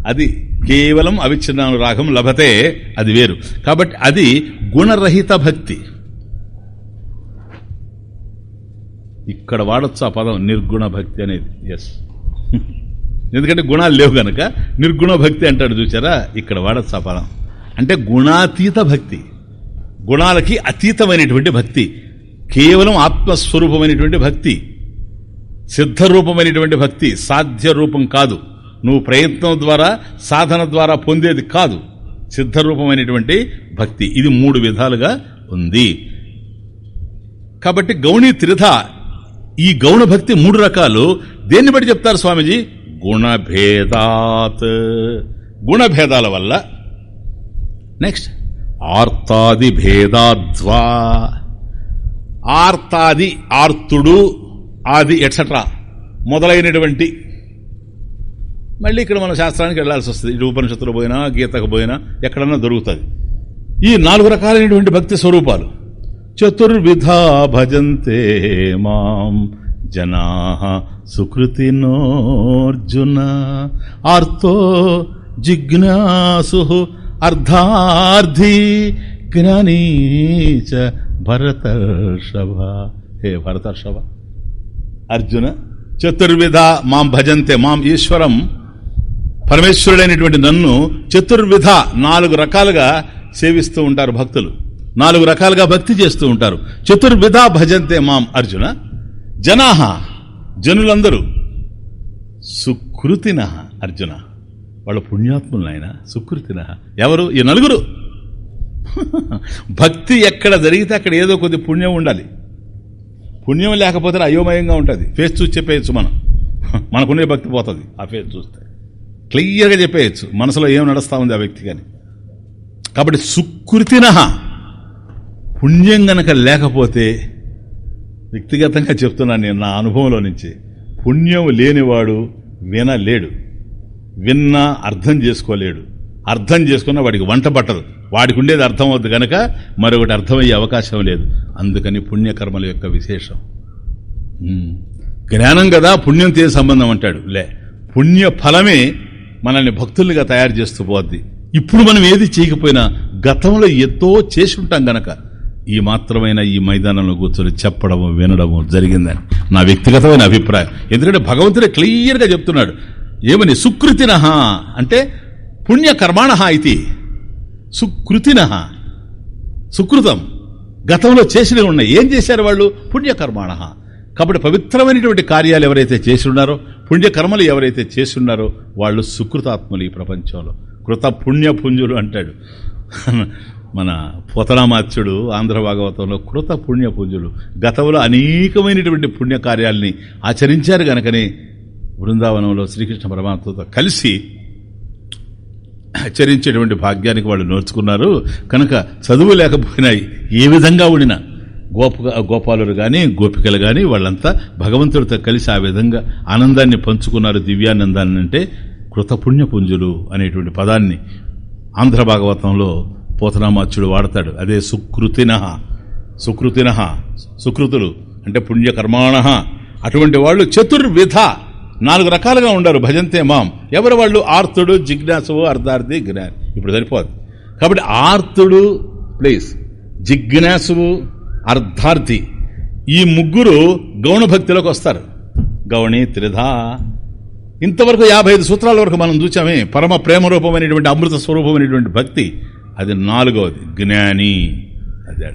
అది కేవలం అవిచ్ఛిన్నానురాగం లభతే అది వేరు. కాబట్టి అది గుణరహిత భక్తి. ఇక్కడ వాడొచ్చు ఆ పదం నిర్గుణ భక్తి అనేది. ఎస్ ఎందుకంటే గుణాలు లేవు గనక నిర్గుణ భక్తి అంటాడు చూసారా ఇక్కడ వాడొచ్చు ఆ పదం. అంటే గుణాతీత భక్తి. గుణాలకి అతీతమైనటువంటి భక్తి. కేవలం ఆత్మస్వరూపమైనటువంటి భక్తి. సిద్ధరూపమైనటువంటి భక్తి సాధ్య రూపం కాదు. నువ్వు ప్రయత్నం ద్వారా సాధన ద్వారా పొందేది కాదు. సిద్ధరూపమైనటువంటి భక్తి. ఇది మూడు విధాలుగా ఉంది. కాబట్టి గౌణీ త్రిధ ఈ గౌణ భక్తి మూడు రకాలు. దేన్ని బట్టి చెప్తారు స్వామీజీ? గుణభేదాత్. గుణభేదాల వల్ల నెక్స్ట్ ఆర్తాది భేదాద్వా ఆర్తాది ఆర్తుడు ఆది ఎట్సట్రా మొదలైనటువంటి మళ్ళీ ఇక్కడ మన శాస్త్రానికి వెళ్ళాల్సి వస్తుంది. ఇటు ఉపనిషత్తులు పోయినా గీతకు పోయినా ఎక్కడన్నా దొరుకుతుంది. ఈ నాలుగు రకాలైనటువంటి భక్తి స్వరూపాలు. చతుర్విధా భజంతే మాం జనా సుకృతినోర్జున. ఆర్తో జిజ్ఞాసు అర్ధార్థి జ్ఞానీ చ భరతర్షభ. హే భరతర్షభ. అర్జున చతుర్విధ మాం భజంతే మాం ఈశ్వరం. పరమేశ్వరుడైనటువంటి నన్ను చతుర్విధ నాలుగు రకాలుగా సేవిస్తూ ఉంటారు భక్తులు. నాలుగు రకాలుగా భక్తి చేస్తూ ఉంటారు. చతుర్విధ భజంతే మాం అర్జున. జనాహ జనులందరూ సుకృతిన అర్జున. వాళ్ళ పుణ్యాత్ములు ఆయన సుకృతిన? ఎవరు? ఈ నలుగురు. భక్తి ఎక్కడ జరిగితే అక్కడ ఏదో కొద్ది పుణ్యం ఉండాలి. పుణ్యం లేకపోతే అయోమయంగా ఉంటుంది. ఫేస్ చూసి చెప్పేయచ్చు మనం. మనకునే భక్తి పోతుంది. ఆ ఫేస్ చూస్తే. క్లియర్గా చెప్పేయచ్చు. మనసులో ఏం నడుస్తూ ఉంది ఆ వ్యక్తి కానీ. కాబట్టి సుకృతిన? పుణ్యం గనక లేకపోతే వ్యక్తిగతంగా చెప్తున్నాను నేను నా అనుభవంలో నుంచి పుణ్యం లేనివాడు వినలేడు. విన్నా అర్థం చేసుకోలేడు. అర్థం చేసుకున్న వాడికి వంట పట్టదు. వాడికి ఉండేది అర్థం అవుద్ది కనుక మరొకటి అర్థమయ్యే అవకాశం లేదు. అందుకని పుణ్యకర్మల యొక్క విశేషం. జ్ఞానం కదా పుణ్యంతో సంబంధం అంటాడు? లే పుణ్య ఫలమే మనల్ని భక్తులుగా తయారు చేస్తూ పోద్ది. ఇప్పుడు మనం ఏది చేయకపోయినా గతంలో ఎంతో చేసి ఉంటాం గనక. ఈ మాత్రమైన ఈ మైదానంలో కూర్చొని చెప్పడము వినడము జరిగిందని నా వ్యక్తిగతమైన అభిప్రాయం. ఎందుకంటే భగవంతుడే క్లియర్గా చెప్తున్నాడు. ఏమని సుకృతిన అంటే పుణ్యకర్మాణ ఇది. సుకృతిన. సుకృతం. గతంలో చేసినవి ఉన్నాయి. ఏం చేశారు వాళ్ళు? పుణ్యకర్మాణ. కాబట్టి పవిత్రమైనటువంటి కార్యాలు ఎవరైతే చేసి ఉన్నారో పుణ్యకర్మలు ఎవరైతే చేసి ఉన్నారో వాళ్ళు సుకృతాత్మలు ఈ ప్రపంచంలో. కృత పుణ్యపుంజులు అంటాడు. మన పోతనామాత్యుడు ఆంధ్ర భాగవతంలో కృత పుణ్యపుంజులు గతంలో అనేకమైనటువంటి పుణ్యకార్యాల్ని ఆచరించారు గనకనే బృందావనంలో శ్రీకృష్ణ పరమాత్మతో కలిసి చరించేటువంటి భాగ్యానికి వాళ్ళు నోర్చుకున్నారు కనుక చదువు లేకపోయినా ఏ విధంగా ఉండినా గోప గోపాలురు కానీ గోపికలు కానీ వాళ్ళంతా భగవంతుడితో కలిసి ఆ విధంగా ఆనందాన్ని పంచుకున్నారు దివ్యానందాన్ని అంటే కృతపుణ్యపుంజులు అనేటువంటి పదాన్ని ఆంధ్ర భాగవతంలో పోతనామాచ్యుడు వాడతాడు. అదే సుకృతిన సుకృతిన సుకృతులు అంటే పుణ్యకర్మాణ అటువంటి వాళ్ళు చతుర్విధ నాలుగు రకాలుగా ఉండరు. భజంతే మాం. ఎవరు వాళ్ళు? ఆర్తుడు జిజ్ఞాసువు అర్ధార్థి జ్ఞాని. ఇప్పుడు సరిపోదు. కాబట్టి ఆర్తుడు ప్లీజ్ జిజ్ఞాసువు అర్ధార్థి. ఈ ముగ్గురు గౌణ భక్తిలోకి వస్తారు. గౌణి త్రిధా. ఇంతవరకు యాభై ఐదు సూత్రాల వరకు మనం చూచామే పరమ ప్రేమ రూపమైనటువంటి అమృత స్వరూపమైనటువంటి భక్తి. అది నాలుగవది. జ్ఞాని. అదే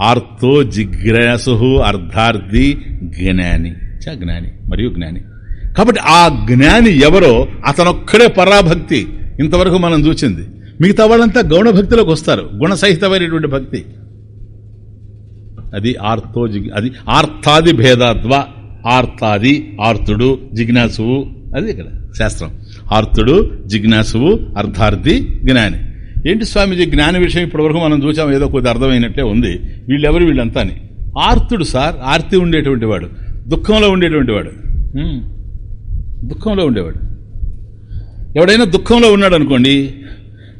ఆర్తో జిజ్ఞాసు అర్ధార్థి జ్ఞాని. చ జ్ఞాని. మరియు జ్ఞాని. కాబట్టి ఆ జ్ఞాని ఎవరో అతనొక్కడే పరాభక్తి. ఇంతవరకు మనం చూచింది. మిగతా వాళ్ళంతా గౌణ భక్తిలోకి వస్తారు. గుణసహితమైనటువంటి భక్తి. అది ఆర్తో అది ఆర్థాది భేదాద్వ. ఆర్తాది ఆర్తుడు జిజ్ఞాసువు. అది ఇక్కడ శాస్త్రం. ఆర్తుడు జిజ్ఞాసువు అర్ధార్థి జ్ఞాని. ఏంటి స్వామిజీ జ్ఞాన విషయం ఇప్పటివరకు మనం చూసాం ఏదో కొద్ది అర్థమైనట్టే ఉంది. వీళ్ళెవరు వీళ్ళంతా అని ఆర్తుడు సార్ ఆర్తి ఉండేటువంటి వాడు. దుఃఖంలో ఉండేటువంటి వాడు. దుఃఖంలో ఉండేవాడు. ఎవడైనా దుఃఖంలో ఉన్నాడు అనుకోండి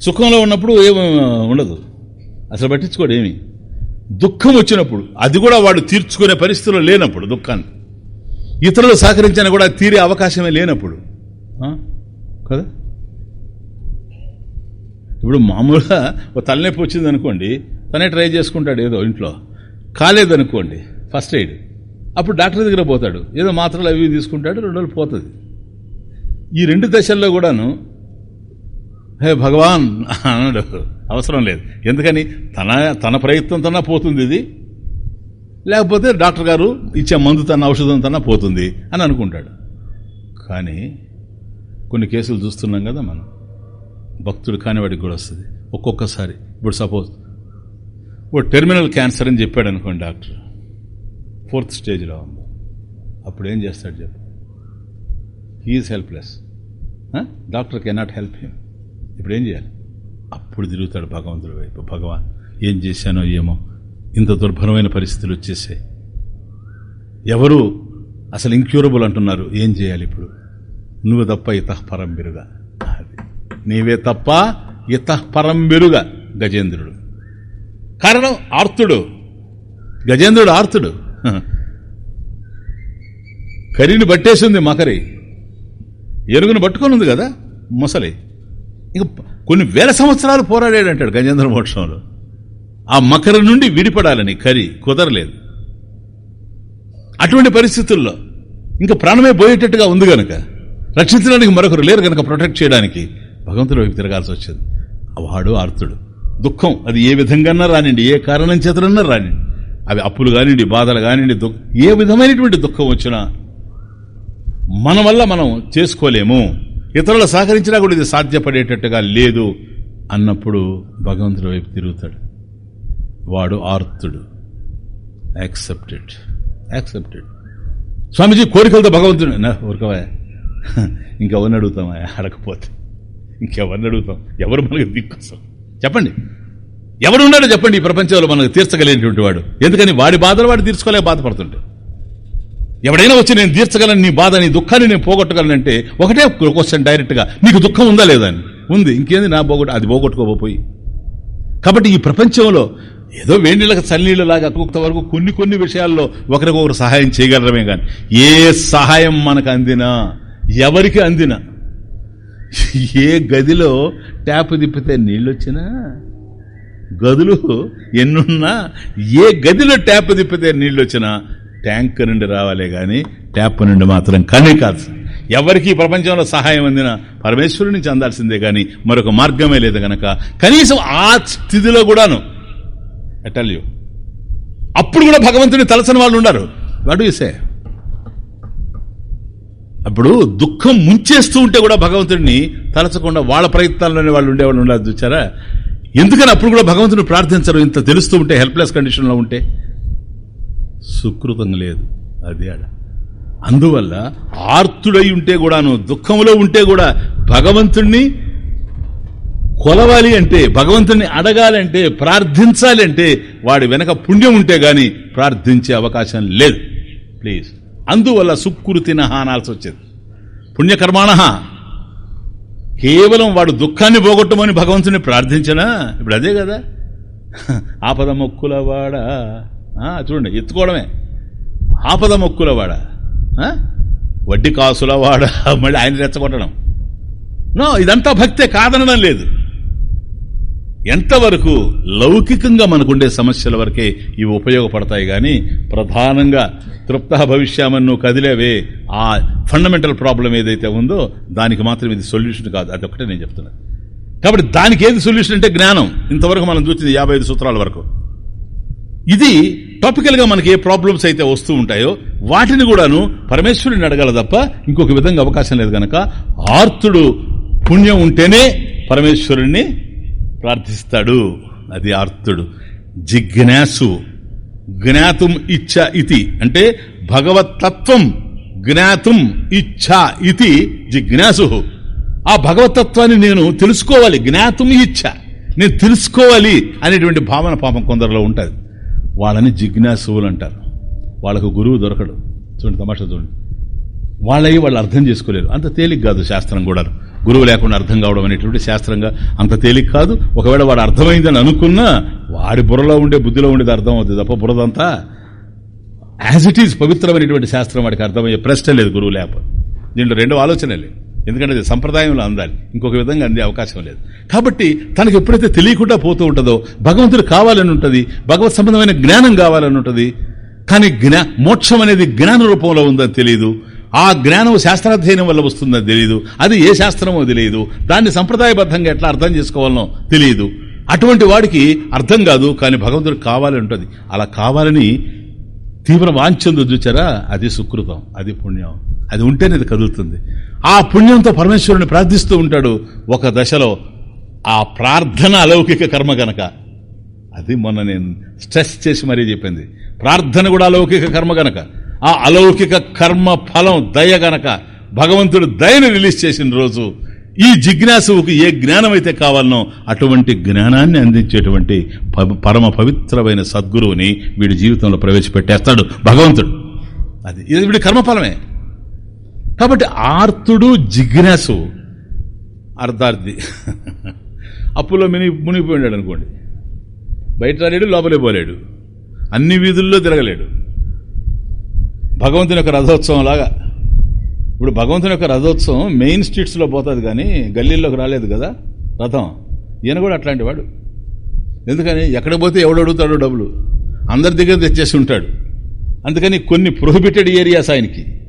సుఖంలో ఉన్నప్పుడు ఏం ఉండదు. అసలు పట్టించుకోడు ఏమి. దుఃఖం వచ్చినప్పుడు అది కూడా వాడు తీర్చుకునే పరిస్థితిలో లేనప్పుడు దుఃఖాన్ని. ఇతరులు సహకరించినా కూడా తీరే అవకాశమే లేనప్పుడు కదా? ఇప్పుడు మామూలుగా ఒక తలనొప్పి వచ్చింది అనుకోండి తనే ట్రై చేసుకుంటాడు ఏదో ఇంట్లో. కాలేదనుకోండి ఫస్ట్ ఎయిడ్. అప్పుడు డాక్టర్ దగ్గర పోతాడు. ఏదో మాత్రలు అవి తీసుకుంటాడు రెండు రోజులు పోతుంది. ఈ రెండు దశల్లో కూడాను హే భగవాన్ అన్నాడు. అవసరం లేదు. ఎందుకని? తన తన ప్రయత్నంతోనా పోతుంది ఇది. లేకపోతే డాక్టర్ గారు ఇచ్చే మందు తన ఔషధం తన పోతుంది అని అనుకుంటాడు. కానీ కొన్ని కేసులు చూస్తున్నాం కదా మనం. భక్తుడు కాని వాడికి కూడా వస్తుంది. ఒక్కొక్కసారి. ఇప్పుడు సపోజ్ ఓ టెర్మినల్ క్యాన్సర్ అని చెప్పాడు అనుకోండి డాక్టర్. ఫోర్త్ స్టేజ్లో ఉంది. అప్పుడు ఏం చేస్తాడు చెప్పు? He is helpless doctor cannot help him ఇప్పుడు ఏం చేయాలి? అప్పుడు తిరుగుతాడు భగవంతుడి వైపు. భగవాన్ ఏం చేశానో ఏమో? ఇంత దుర్భరమైన పరిస్థితులు వచ్చేసాయి. ఎవరు అసలు ఇంక్యూరబుల్ అంటున్నారు? ఏం చేయాలి ఇప్పుడు? నువ్వు తప్ప ఇతఃపరం బిరుగా. అది. నీవే తప్ప ఇతఃపరం బిరుగా గజేంద్రుడు. కారణం ఆర్తుడు. గజేంద్రుడు ఆర్తుడు. కరిని పట్టేసింది మకరి. ఎరుగును పట్టుకొని ఉంది కదా? ముసలి. ఇంక కొన్ని వేల సంవత్సరాలు పోరాడాడంటాడు గజేంద్ర మోక్షంలో. ఆ మకర నుండి విడిపడాలని కరి కుదరలేదు. అటువంటి పరిస్థితుల్లో ఇంకా ప్రాణమే పోయేటట్టుగా ఉంది గనక రక్షించడానికి మరొకరు లేరు గనక ప్రొటెక్ట్ చేయడానికి భగవంతుడి వైపు తిరగాల్సి వచ్చింది. వాడు ఆర్తుడు. దుఃఖం అది ఏ విధంగా రానిండి ఏ కారణం చేతనన్నా రానిండి. అవి అప్పులు కానివ్వండి బాధలు కానివ్వండి దుఃఖం ఏ విధమైనటువంటి దుఃఖం వచ్చినా మన వల్ల మనం చేసుకోలేము. ఇతరులు సహకరించినా కూడా ఇది సాధ్యపడేటట్టుగా లేదు అన్నప్పుడు భగవంతుడి వైపు తిరుగుతాడు. వాడు ఆర్తుడు. యాక్సెప్టెడ్ యాక్సెప్టెడ్ స్వామీజీ కోరికలతో భగవంతుడు. నా ఊరుకవా? ఇంకెవరిని అడుగుతామా? అడగపోతే ఇంకెవరిని అడుగుతాం? ఎవరు మనకు దిక్కు చెప్పండి. ఎవడు ఉన్నాడో చెప్పండి. ఈ ప్రపంచంలో మనకు తీర్చగలిగినటువంటి వాడు. ఎందుకని వాడి బాధలు వాడు తీర్చుకోలేక బాధపడుతుంటాడు ఎవడైనా వచ్చి నేను తీర్చగలను నీ బాధ నీ దుఃఖాన్ని నేను పోగొట్టగలనంటే ఒకటే క్వశ్చన్ డైరెక్ట్గా నీకు దుఃఖం ఉందా లేదా అని. ఉంది ఇంకేంది నా పోగొట్టు అది పోగొట్టుకోబోయి కాబట్టి ఈ ప్రపంచంలో ఏదో వేణీళ్ళకి చల్లనీళ్ళలాగా ఒక్కొక్క వరకు కొన్ని కొన్ని విషయాల్లో ఒకరికొకరు సహాయం చేయగలరమే కానీ ఏ సహాయం మనకు అందినా ఎవరికి అందినా ఏ గదిలో ట్యాప్ తిప్పితే నీళ్ళు వచ్చినా గదులు ఎన్నున్నా ఏ గదిలో ట్యాప్ తిప్పితే నీళ్ళు వచ్చినా ట్యాంక్ నుండి రావాలే కానీ ట్యాప్ నుండి మాత్రం కానీ కాదు. ఎవరికి ప్రపంచంలో సహాయం అందిన పరమేశ్వరుడి నుంచి అందాల్సిందే కానీ మరొక మార్గమే లేదు గనక. కనీసం ఆ స్థితిలో కూడాను ఎటల్యూ అప్పుడు కూడా భగవంతుని తలసని వాళ్ళు ఉన్నారు వాడు ఇసే అప్పుడు దుఃఖం ముంచేస్తూ ఉంటే కూడా భగవంతుడిని తలచకుండా వాళ్ళ ప్రయత్నాల్లోనే వాళ్ళు ఉండేవాళ్ళు ఉండాలి చూచారా? ఎందుకని అప్పుడు కూడా భగవంతుని ప్రార్థించరు ఇంత తెలుస్తూ ఉంటే హెల్ప్లెస్ కండిషన్లో ఉంటే? సుకృతం లేదు. అది ఆడ. అందువల్ల ఆర్తుడై ఉంటే కూడాను దుఃఖంలో ఉంటే కూడా భగవంతుణ్ణి కొలవాలి అంటే భగవంతుణ్ణి అడగాలంటే ప్రార్థించాలి అంటే వాడి వెనక పుణ్యం ఉంటే గాని ప్రార్థించే అవకాశం లేదు. ప్లీజ్. అందువల్ల సుకృతిన అనాల్సి వచ్చేది. పుణ్యకర్మాణ. కేవలం వాడు దుఃఖాన్ని పోగొట్టమని భగవంతుని ప్రార్థించనా ఇప్పుడు అదే కదా. ఆపద మొక్కుల వాడా చూడండి ఎత్తుకోవడమే. ఆపద మొక్కులవాడ? ఆ? వడ్డీ కాసులవాడ? మళ్ళీ ఆయన రెచ్చగొట్టడం. నో ఇదంతా భక్తే కాదనడం లేదు. ఎంతవరకు లౌకికంగా మనకుండే సమస్యల వరకే ఇవి ఉపయోగపడతాయి కానీ ప్రధానంగా తృప్త భవిష్యామన్ను కదిలేవే ఆ ఫండమెంటల్ ప్రాబ్లం ఏదైతే ఉందో దానికి మాత్రం ఇది సొల్యూషన్ కాదు. అదొకటే నేను చెప్తున్నాను కాబట్టి దానికి ఏది సొల్యూషన్ అంటే జ్ఞానం. ఇంతవరకు మనం చూసింది యాభై సూత్రాల వరకు. ఇది టాపికల్గా మనకి ఏ ప్రాబ్లమ్స్ అయితే వస్తూ ఉంటాయో వాటిని కూడాను పరమేశ్వరుని అడగాల తప్ప ఇంకొక విధంగా అవకాశం లేదు గనక. ఆర్తుడు పుణ్యం ఉంటేనే పరమేశ్వరుణ్ణి ప్రార్థిస్తాడు. అది ఆర్తుడు. జిజ్ఞాసు జ్ఞాతుం ఇచ్చ ఇతి. అంటే భగవతత్వం జ్ఞాతుం ఇచ్చ ఇతి జిజ్ఞాసు. ఆ భగవతత్వాన్ని నేను తెలుసుకోవాలి. జ్ఞాతుం ఇచ్చ. నేను తెలుసుకోవాలి అనేటువంటి భావన పాపం కొందరిలో ఉంటుంది. వాళ్ళని జిజ్ఞాసువులు అంటారు. వాళ్ళకు గురువు దొరకడు. చూడండి తమాషా చూడండి. వాళ్ళవి వాళ్ళు అర్థం చేసుకోలేరు. అంత తేలిక కాదు శాస్త్రం కూడా. గురువు లేకుండా అర్థం కావడం అనేటువంటి శాస్త్రంగా అంత తేలిక కాదు. ఒకవేళ వాడు అర్థమైందని అనుకున్నా వాడి బుర్రలో ఉండే బుద్ధిలో ఉండేది అర్థం అవుతుంది తప్ప బుర్రదంతా యాజ్ ఇట్ ఈజ్ పవిత్రమైనటువంటి శాస్త్రం వాడికి అర్థమయ్యే ప్రశ్న లేదు గురువు లేప. దీంట్లో రెండు ఆలోచనలే ఎందుకంటే అది సంప్రదాయంలో అందాలి. ఇంకొక విధంగా అందే అవకాశం లేదు. కాబట్టి తనకు ఎప్పుడైతే తెలియకుండా పోతూ ఉంటుందో భగవంతుడు కావాలని ఉంటుంది భగవత్ సంబంధమైన జ్ఞానం కావాలని ఉంటుంది కానీ జ్ఞా మోక్షం అనేది జ్ఞాన రూపంలో ఉందని తెలియదు ఆ జ్ఞానం శాస్త్రాధ్యయనం వల్ల వస్తుందని తెలియదు అది ఏ శాస్త్రమో తెలియదు దాన్ని సంప్రదాయబద్ధంగా ఎట్లా అర్థం చేసుకోవాలనో తెలియదు అటువంటి వాడికి అర్థం కాదు కానీ భగవంతుడు కావాలని ఉంటుంది. అలా కావాలని తీవ్ర వాంఛందు చూచారా? అది సుకృతం. అది పుణ్యం. అది ఉంటేనే అది కదులుతుంది. ఆ పుణ్యంతో పరమేశ్వరుని ప్రార్థిస్తూ ఉంటాడు ఒక దశలో. ఆ ప్రార్థన అలౌకిక కర్మ గనక. అది మొన్న నేను స్ట్రెస్ చేసి మరీ చెప్పింది. ప్రార్థన కూడా అలౌకిక కర్మ గనక. ఆ అలౌకిక కర్మ ఫలం దయ గనక. భగవంతుడు దయను రిలీజ్ చేసిన రోజు ఈ జిజ్ఞాసువుకు ఏ జ్ఞానం అయితే కావాలనో అటువంటి జ్ఞానాన్ని అందించేటువంటి ప- పరమ పవిత్రమైన సద్గురువుని వీడి జీవితంలో ప్రవేశపెట్టేస్తాడు భగవంతుడు. అది ఇది వీడి కర్మఫలమే. కాబట్టి ఆర్తుడు జిజ్ఞాసు. అర్థార్థి అప్పులో మిని మునిగిపోయాడు అనుకోండి బయట రాలేడు లోపలే పోలేడు. అన్ని వీధుల్లో తిరగలేడు. భగవంతుని యొక్క రథోత్సవం లాగా. ఇప్పుడు భగవంతుని యొక్క రథోత్సవం మెయిన్ స్ట్రీట్స్లో పోతుంది కానీ గల్లీల్లోకి రాలేదు కదా రథం. ఈయన కూడా అట్లాంటి వాడు. ఎందుకని? ఎక్కడ పోతే ఎవడు అడుగుతాడో డబ్బులు. అందరి దగ్గర తెచ్చేసి ఉంటాడు. అందుకని కొన్ని ప్రొహిబిటెడ్ ఏరియాస్ ఆయనకి.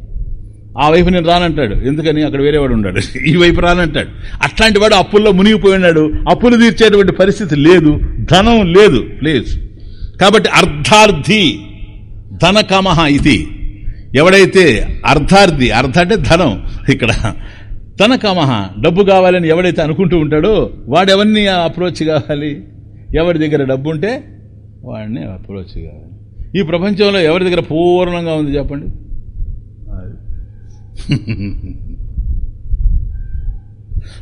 ఆ వైపు నేను రానంటాడు. ఎందుకని? అక్కడ వేరే వాడు ఉన్నాడు. ఈ వైపు రానంటాడు. అట్లాంటి వాడు అప్పుల్లో మునిగిపోయి ఉన్నాడు. అప్పులు తీర్చేటువంటి పరిస్థితి లేదు. ధనం లేదు. ప్లీజ్. కాబట్టి అర్ధార్థి ధనకామహ ఇది. ఎవడైతే అర్ధార్థి అర్ధ అంటే ధనం ఇక్కడ. ధనకామహ డబ్బు కావాలని ఎవడైతే అనుకుంటూ ఉంటాడో వాడెవరిని అప్రోచ్ కావాలి? ఎవరి దగ్గర డబ్బు ఉంటే వాడిని అప్రోచ్ కావాలి. ఈ ప్రపంచంలో ఎవరి దగ్గర పూర్ణంగా ఉంది చెప్పండి?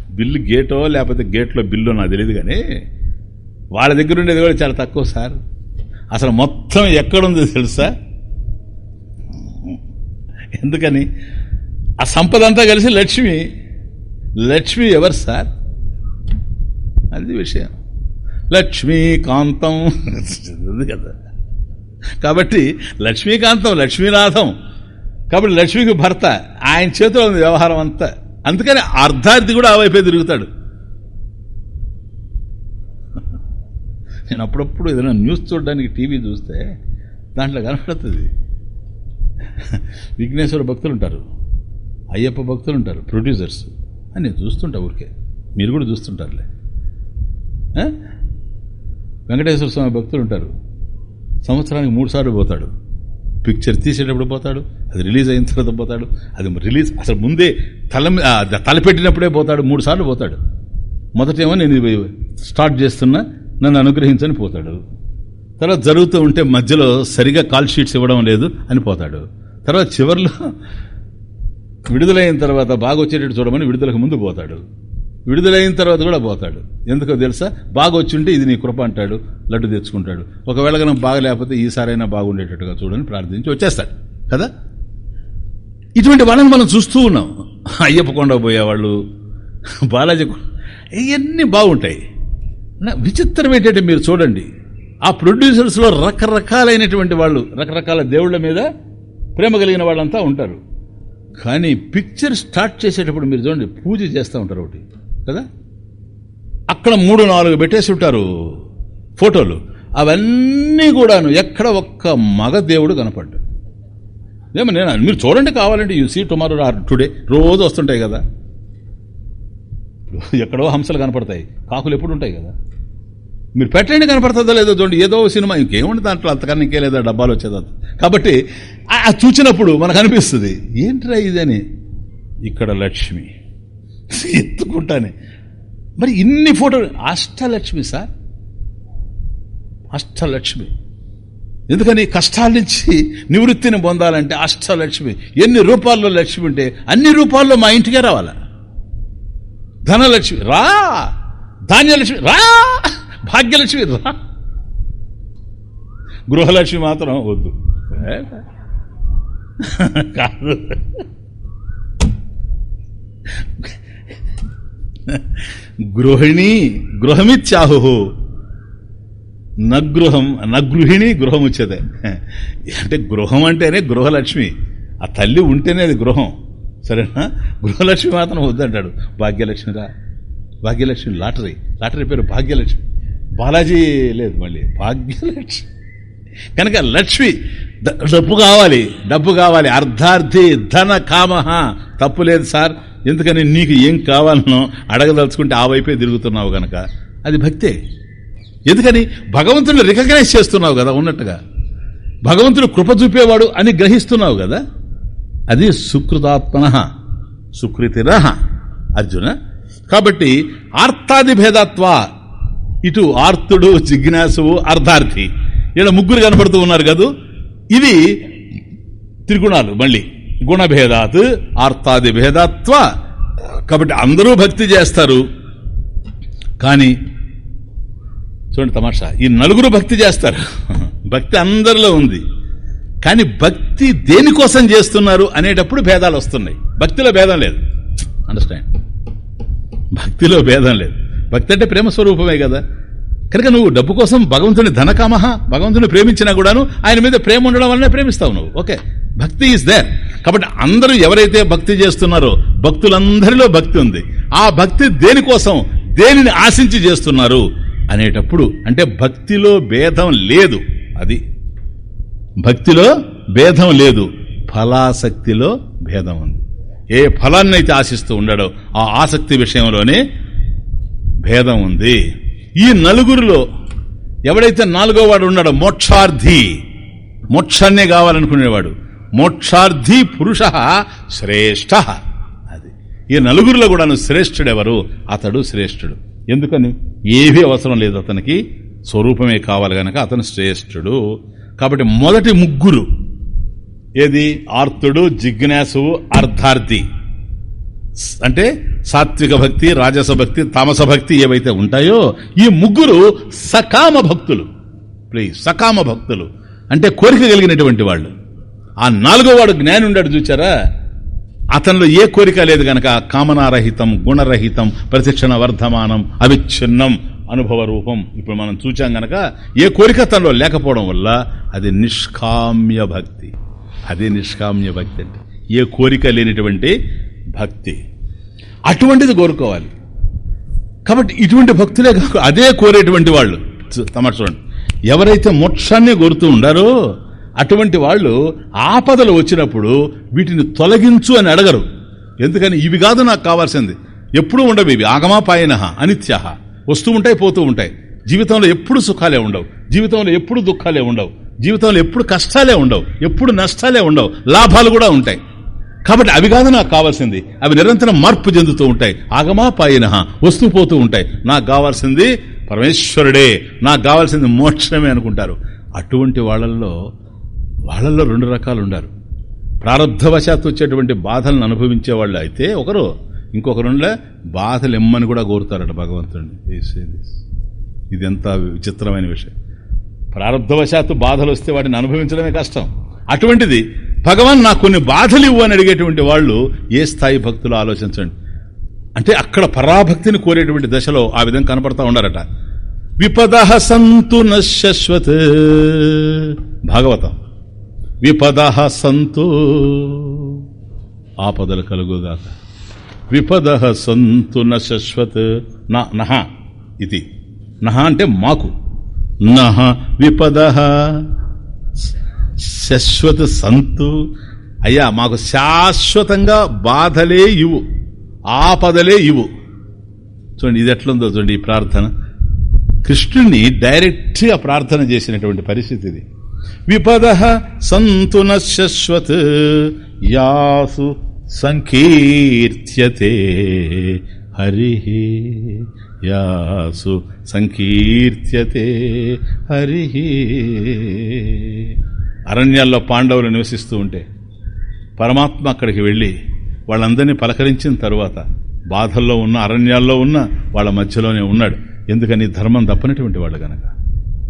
బిల్లు గేటో లేకపోతే గేట్లో బిల్లు నాకు తెలియదు కానీ వాళ్ళ దగ్గర ఉండేది కూడా చాలా తక్కువ సార్. అసలు మొత్తం ఎక్కడుందో తెలుసా? ఎందుకని? ఆ సంపద అంతా కలిసి లక్ష్మి. లక్ష్మి ఎవరు సార్? అది విషయం. లక్ష్మీకాంతం. కదా. కాబట్టి లక్ష్మీకాంతం లక్ష్మీనాథం. కాబట్టి లక్ష్మికి భర్త ఆయన చేతిలో ఉంది వ్యవహారం అంతా. అందుకని అర్ధార్థి కూడా ఆ వైపే తిరుగుతాడు. నేను అప్పుడప్పుడు ఏదైనా న్యూస్ చూడడానికి టీవీ చూస్తే దాంట్లో కనపడుతుంది. విఘ్నేశ్వర భక్తులు ఉంటారు అయ్యప్ప భక్తులు ఉంటారు ప్రొడ్యూసర్స్ అని నేను చూస్తుంటా ఊరికే. మీరు కూడా చూస్తుంటారులే. వెంకటేశ్వర స్వామి భక్తులు ఉంటారు. సంవత్సరానికి మూడుసార్లు పోతాడు. పిక్చర్ తీసేటప్పుడు పోతాడు అది రిలీజ్ అయిన తర్వాత పోతాడు అది రిలీజ్ అసలు ముందే తల తలపెట్టినప్పుడే పోతాడు మూడు సార్లు పోతాడు. మొదటేమో నేను స్టార్ట్ చేస్తున్నా నన్ను అనుగ్రహించని పోతాడు. తర్వాత జరుగుతూ ఉంటే మధ్యలో సరిగా కాల్ షీట్స్ ఇవ్వడం లేదు అని పోతాడు. తర్వాత చివర్లో విడుదలైన తర్వాత బాగా వచ్చేటట్టు చూడమని విడుదలకు ముందు పోతాడు. విడుదలైన తర్వాత కూడా పోతాడు. ఎందుకో తెలుసా? బాగా వచ్చుంటే ఇది నీ కృప అంటాడు లడ్డు తెచ్చుకుంటాడు. ఒకవేళ కనుక బాగా లేకపోతే ఈసారైనా బాగుండేటట్టుగా చూడని ప్రార్థించి వచ్చేస్తాడు. కదా? ఇటువంటి వాళ్ళని మనం చూస్తూ ఉన్నాం. అయ్యప్ప కొండ పోయేవాళ్ళు బాలాజీ ఇవన్నీ బాగుంటాయి. విచిత్రం ఏంటంటే మీరు చూడండి ఆ ప్రొడ్యూసర్స్లో రకరకాలైనటువంటి వాళ్ళు రకరకాల దేవుళ్ళ మీద ప్రేమ కలిగిన వాళ్ళంతా ఉంటారు. కానీ పిక్చర్ స్టార్ట్ చేసేటప్పుడు మీరు చూడండి పూజ చేస్తూ ఉంటారు ఒకటి. కదా? అక్కడ మూడు నాలుగు పెట్టేసి ఉంటారు ఫోటోలు. అవన్నీ కూడాను ఎక్కడ ఒక్క మగ దేవుడు కనపడ్డు. ఏమో నేను మీరు చూడండి కావాలంటే you see tomorrow or today రోజు వస్తుంటాయి కదా. ఎక్కడో హంసలు కనపడతాయి. కాకులు ఎప్పుడు ఉంటాయి కదా. మీరు పెట్టండి కనపడుతుందో లేదో చూడండి. ఏదో సినిమా ఇంకేముంది దాంట్లో? అంతకన్నా ఇంకే లేదా? డబ్బాలు వచ్చేదో కాబట్టి ఆ చూచినప్పుడు మనకు అనిపిస్తుంది ఏంట్రా ఇదని? ఇక్కడ లక్ష్మి. ఎత్తుకుంటానే. మరి ఇన్ని ఫోటోలు అష్టలక్ష్మి సార్? అష్టలక్ష్మి ఎందుకని కష్టాల నుంచి నివృత్తిని పొందాలంటే అష్టలక్ష్మి ఎన్ని రూపాల్లో లక్ష్మి ఉంటే అన్ని రూపాల్లో మా ఇంటికే రావాలా? ధనలక్ష్మి రా! ధాన్యలక్ష్మి రా! భాగ్యలక్ష్మి రా! గృహలక్ష్మి మాత్రం వద్దు. కాదు. గృహిణి గృహమిత్యాహు నగృహం నగృహిణి గృహం వచ్చేదే అంటే గృహం అంటేనే గృహలక్ష్మి. ఆ తల్లి ఉంటేనే అది గృహం. సరేనా? గృహలక్ష్మి మాత్రం వద్దంటాడు. భాగ్యలక్ష్మిరా. భాగ్యలక్ష్మి లాటరీ. లాటరీ పేరు భాగ్యలక్ష్మి. బాలాజీ లేదు మళ్ళీ. భాగ్యలక్ష్మి. కనుక లక్ష్మి డబ్బు కావాలి డబ్బు కావాలి. అర్ధార్థి ధన కామ. తప్పు లేదు సార్. ఎందుకని నీకు ఏం కావాలనో అడగదలుచుకుంటే ఆ వైపే తిరుగుతున్నావు గనక. అది భక్తే. ఎందుకని భగవంతుని రికగ్నైజ్ చేస్తున్నావు కదా ఉన్నట్టుగా. భగవంతుడు కృప చూపేవాడు అని గ్రహిస్తున్నావు కదా. అది సుకృతాత్మన. సుకృతిర. అర్జున. కాబట్టి ఆర్తాది భేదత్వ. ఇటు ఆర్తుడు జిజ్ఞాసువు అర్ధార్థి. ఇలా ముగ్గురు కనపడుతూ ఉన్నారు కదూ. ఇది త్రిగుణాలు మళ్ళీ. గుణభేదాత్ ఆర్తాది భేదత్వ కాబట్టి అందరూ భక్తి చేస్తారు. కానీ చూడండి తమాషా ఈ నలుగురు భక్తి చేస్తారు. భక్తి అందరిలో ఉంది. కానీ భక్తి దేనికోసం చేస్తున్నారు అనేటప్పుడు భేదాలు వస్తున్నాయి. భక్తిలో భేదం లేదు. అండర్స్టాండ్. భక్తిలో భేదం లేదు. భక్తి అంటే ప్రేమ స్వరూపమే కదా. కనుక నువ్వు డబ్బు కోసం భగవంతుని ధనకామహ భగవంతుని ప్రేమించినా కూడాను ఆయన మీద ప్రేమ ఉండడం వల్లనే ప్రేమిస్తావు నువ్వు. ఓకే. భక్తి ఈజ్ దేర్ కాబట్టి అందరూ ఎవరైతే భక్తి చేస్తున్నారో భక్తులందరిలో భక్తి ఉంది. ఆ భక్తి దేనికోసం? దేనిని ఆశించి చేస్తున్నారు? అనేటప్పుడు అంటే భక్తిలో భేదం లేదు. అది భక్తిలో భేదం లేదు. ఫలాసక్తిలో భేదం ఉంది. ఏ ఫలాన్ని అయితే ఆశిస్తూ ఉండడో ఆ ఆసక్తి విషయంలోనే భేదం ఉంది. ఈ నలుగురిలో ఎవడైతే నాలుగో వాడు ఉన్నాడో మోక్షార్థి మోక్షాన్నే కావాలనుకునేవాడు. మోక్షార్థి పురుష శ్రేష్ఠ. అది. ఈ నలుగురిలో కూడాను శ్రేష్ఠుడెవరు? అతడు శ్రేష్ఠుడు. ఎందుకని? ఏవి అవసరం లేదు అతనికి. స్వరూపమే కావాలి గనక అతను శ్రేష్ఠుడు. కాబట్టి మొదటి ముగ్గురు ఏది? ఆర్తుడు జిజ్ఞాసువు అర్ధార్థి. అంటే సాత్విక భక్తి రాజస భక్తి తామస భక్తి ఏవైతే ఉంటాయో ఈ ముగ్గురు సకామ భక్తులు. ప్లీజ్ సకామ భక్తులు. అంటే కోరిక కలిగినటువంటి వాళ్ళు. ఆ నాలుగో వాడు జ్ఞాని ఉండాడు చూచారా? అతనిలో ఏ కోరిక లేదు గనక కామనారహితం గుణరహితం ప్రశిక్షణ వర్ధమానం అవిచ్ఛిన్నం అనుభవ రూపం. ఇప్పుడు మనం చూచాం గనక ఏ కోరిక తనలో లేకపోవడం వల్ల అది నిష్కామ్య భక్తి. అదే నిష్కామ్య భక్తి అంటే ఏ కోరిక లేనిటువంటి భక్తి. అటువంటిది కోరుకోవాలి. కాబట్టి ఇటువంటి భక్తులే కాక అదే కోరేటువంటి వాళ్ళు. తమ చూడండి. ఎవరైతే మోక్షాన్ని కోరుతూ ఉండారో అటువంటి వాళ్ళు ఆపదలు వచ్చినప్పుడు వీటిని తొలగించు అని అడగరు. ఎందుకని? ఇవి కాదు నాకు కావాల్సింది. ఎప్పుడూ ఉండవు ఇవి. ఆగమాపాయన అనిత్య. వస్తూ ఉంటాయి పోతూ ఉంటాయి. జీవితంలో ఎప్పుడు సుఖాలే ఉండవు. జీవితంలో ఎప్పుడు దుఃఖాలే ఉండవు. జీవితంలో ఎప్పుడు కష్టాలే ఉండవు. ఎప్పుడు నష్టాలే ఉండవు. లాభాలు కూడా ఉంటాయి. కాబట్టి అవి కాదు నాకు కావాల్సింది. అవి నిరంతరం మార్పు చెందుతూ ఉంటాయి. ఆగమా పాయిన వస్తూ పోతూ ఉంటాయి. నాకు కావాల్సింది పరమేశ్వరుడే. నాకు కావాల్సింది మోక్షమే అనుకుంటారు. అటువంటి వాళ్ళల్లో వాళ్ళల్లో రెండు రకాలు ఉండారు. ప్రారంధవశాత్తు వచ్చేటువంటి బాధలను అనుభవించే వాళ్ళు అయితే ఒకరు ఇంకొకరుండే బాధలు ఎమ్మని కూడా కోరుతారట భగవంతుడిని. ఇది ఎంత విచిత్రమైన విషయం. ప్రారంధవశాత్తు బాధలు వస్తే వాటిని అనుభవించడమే కష్టం. అటువంటిది భగవాన్ నాకు కొన్ని బాధలు ఇవ్వు అని అడిగేటువంటి వాళ్ళు ఏ స్థాయి భక్తులు ఆలోచించండి. అంటే అక్కడ పరాభక్తిని కోరేటువంటి దశలో ఆ విధంగా కనపడతా ఉండారట విపద సంతు నశ్వత్ భాగవతం. విపద సంతు ఆపదలు కలుగుగాక. విపద సంతు న నహ ఇది. నహ అంటే మాకు. నహ విపద శశ్వత సంతు. అయ్యా మాకు శాశ్వతంగా బాధలే ఇవు ఆపదలే ఇవు చూడండి ఇది ఎట్లుందో చూడండి ఈ ప్రార్థన. కృష్ణుణ్ణి డైరెక్ట్గా ప్రార్థన చేసినటువంటి పరిస్థితి ఇది. విపద సంతున శశ్వత్ యాసు సంకీర్త్యతే. హరి యాసు సంకీర్త్యతే. హరి అరణ్యాల్లో పాండవులు నివసిస్తూ ఉంటే పరమాత్మ అక్కడికి వెళ్ళి వాళ్ళందరినీ పలకరించిన తరువాత బాధల్లో ఉన్న అరణ్యాల్లో ఉన్న వాళ్ళ మధ్యలోనే ఉన్నాడు. ఎందుకని ధర్మం తప్పనటువంటి వాళ్ళు గనక.